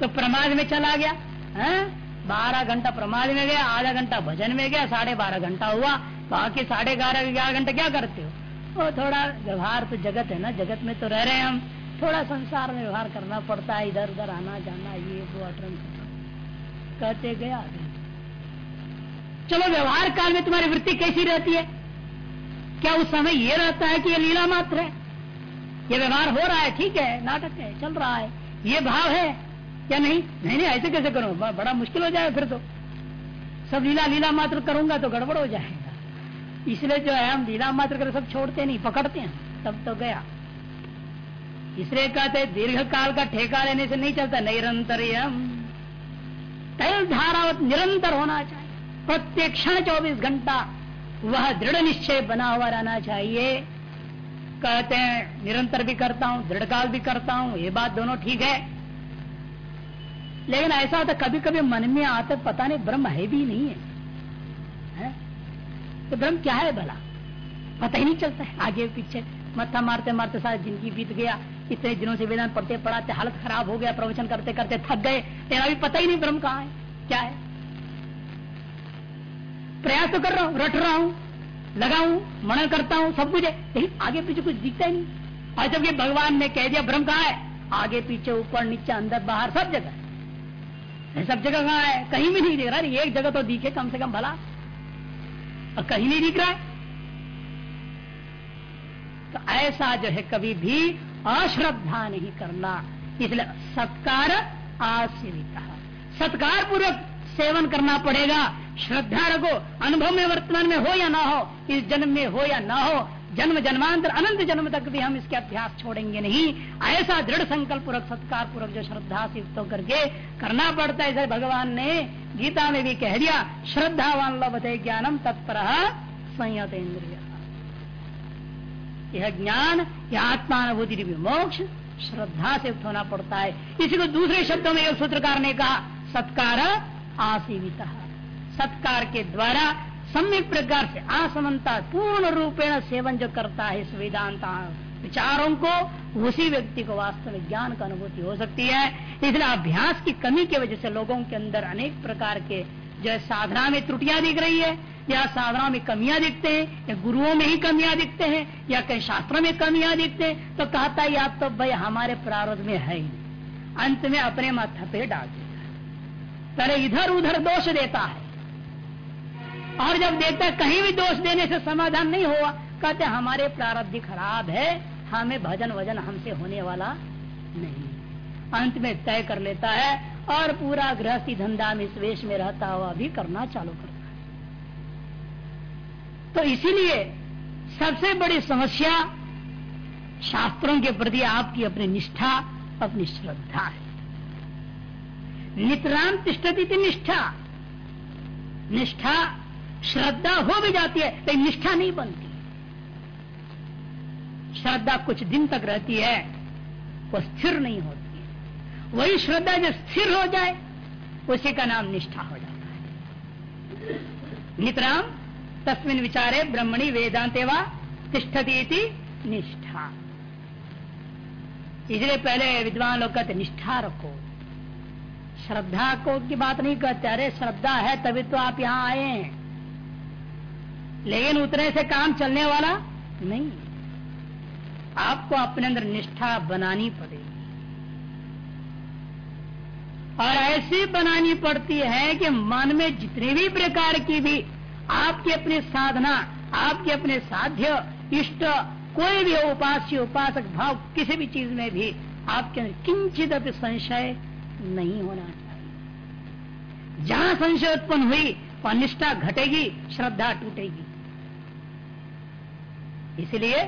A: तो प्रमाद में चला गया, है? बारह घंटा प्रमाद में गया, आधा घंटा भजन में गया, साढ़े बारह घंटा हुआ। बाकी साढ़े ग्यारह ग्यारह घंटे क्या करते हो? वो थोड़ा व्यवहार तो जगत है ना, जगत में तो रह रहे हैं हम। थोड़ा संसार में व्यवहार करना पड़ता है, इधर उधर आना जाना, ये, वो अटरम कहते गया चलो, व्यवहार काल में तुम्हारी वृत्ति कैसी रहती है? क्या उस समय ये रहता है कि ये लीला मात्र है? ये व्यवहार हो रहा है, ठीक है, नाटक है, चल रहा है। ये भाव है या नहीं? नहीं नहीं, ऐसे कैसे करो? बड़ा मुश्किल हो जाएगा फिर तो। सब लीला लीला मात्र करूँगा तो गड़बड़ हो जाएगा। इसलिए जो है, हम लीला मात्र कर सब छोड़ते नहीं, पकड़ते हैं, तब तो गया। इसलिए कहते दीर्घ काल का ठेका लेने से नहीं चलता निरंतर तैल धारावत निरंतर होना चाहिए। प्रत्येक क्षण चौबीस घंटा वह दृढ़ निश्चय बना हुआ रहना चाहिए। कहते हैं निरंतर भी करता हूँ दृढ़ काल भी करता हूँ ये बात दोनों ठीक है। लेकिन ऐसा होता कभी कभी मन में आता पता नहीं ब्रह्म है भी नहीं है, है? तो ब्रह्म क्या है भला? पता ही नहीं चलता है आगे पीछे। मत्था मारते मारते सारा ज़िंदगी बीत गया इतने दिनों से वेदन पढ़ते पढ़ाते हालत खराब हो गया प्रवचन करते करते थक गए। तेरा अभी पता ही नहीं ब्रह्म कहाँ है क्या है। प्रयास तो कर रहा हूँ रट रहा हूँ। लगाऊ मनन करता हूँ, सब कुछ है। लेकिन आगे पीछे कुछ दिखता ही नहीं। और जब ये भगवान ने कह दिया, ब्रह्म कहा है? आगे पीछे, ऊपर, नीचे, अंदर, बाहर, सब जगह। सब जगह कहा है? कहीं भी नहीं दिख रहा। एक जगह तो दिखे कम से कम भला। और कहीं नहीं दिख रहा है। तो ऐसा जो है कभी भी अश्रद्धा नहीं करना। इसलिए सत्कार आश्रित सत्कार पूर्वक सेवन करना पड़ेगा। श्रद्धा रखो, अनुभव में, वर्तमान में हो या ना हो, इस जन्म में हो या ना हो, जन्म जन्मांतर, अनंत जन्म तक भी हम इसके अभ्यास छोड़ेंगे नहीं। ऐसा दृढ़ संकल्प पूर्वक, सत्कार पूर्वक जो श्रद्धा से युक्त करके करना पड़ता है जैसे भगवान ने गीता में भी कह दिया, श्रद्धावान लभते ज्ञानम तत्पर संयत इंद्रिय यह ज्ञान, यह आत्मानुभूति मोक्ष, श्रद्धा से युक्त होना पड़ता है। इसी को दूसरे शब्दों में योग सूत्रकार ने कहा, सत्कार आसीवित। सत्कार के द्वारा सम्यक प्रकार से असमता पूर्ण रूपेण सेवन जो करता है इस वेदांत विचारों को, उसी व्यक्ति को वास्तव में ज्ञान का अनुभूति हो सकती है। इसलिए अभ्यास की कमी की वजह से लोगों के अंदर अनेक प्रकार के जो साधना में त्रुटियाँ दिख रही है, या साधना में कमियाँ दिखते हैं, या गुरुओं में ही कमियाँ दिखते हैं, या कई शास्त्रों में कमियाँ दिखते हैं तो कहता है आप तो भाई हमारे प्रारंभ में है ही अंत में अपने माथा पे डाल देता है। पहले इधर उधर दोष देता है। और जब देखता कहीं भी दोष देने से समाधान नहीं हुआ कहते हमारे प्रारब्ध खराब है, हमें भजन वज़न हमसे होने वाला नहीं। अंत में तय कर लेता है और पूरा गृहस्थी धंधा में इस वेश में रहता हुआ भी करना चालू करता है। तो इसीलिए सबसे बड़ी समस्या शास्त्रों के प्रति आपकी अपनी निष्ठा, अपनी श्रद्धा है। नितराम तिष्ठती निष्ठा। निष्ठा श्रद्धा हो भी जाती है, लेकिन निष्ठा नहीं बनती। श्रद्धा कुछ दिन तक रहती है, वो स्थिर नहीं होती है। वही श्रद्धा जब स्थिर हो जाए, उसी का नाम निष्ठा हो जाता है। नितराम, तस्मिन विचारे ब्रह्मणी वेदांत व तिष्ठती निष्ठा। इसलिए पहले विद्वान लोग कहते, निष्ठा रखो। श्रद्धा को की बात नहीं कहते, अरे श्रद्धा है, तभी तो आप यहाँ आए हैं। लेकिन उतने से काम चलने वाला नहीं। आपको अपने अंदर निष्ठा बनानी पड़ेगी। और ऐसी बनानी पड़ती है कि मन में जितने भी प्रकार की भी आपकी अपनी साधना, आपके अपने साध्य, इष्ट, कोई भी उपास्य, उपासक भाव किसी भी चीज़ में भी आपके अंदर किंचित संशय नहीं होना चाहिए। जहाँ संशय उत्पन्न हुई, वह निष्ठा घटेगी, श्रद्धा टूटेगी। इसलिए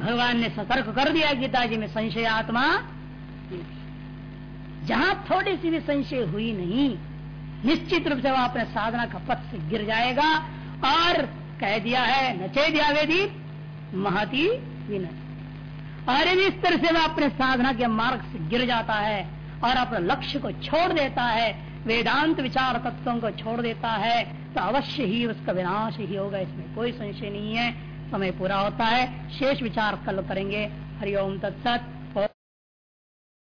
A: भगवान ने सतर्क कर दिया गीता जी में संशय आत्मा। जहाँ थोड़ी सी भी संशय हुई नहीं, निश्चित रूप से वह अपने साधना का पथ से गिर जाएगा और कह दिया है, नचे दिया वेदी महती विनती। और यदि इस तरह से वह अपने साधना के मार्ग से गिर जाता है और अपने लक्ष्य को छोड़ देता है, वेदांत विचार तत्वों को छोड़ देता है तो अवश्य ही उसका विनाश ही होगा, इसमें कोई संशय नहीं है। समय पूरा होता है शेष विचार कल करेंगे। हरिओम तत्सत।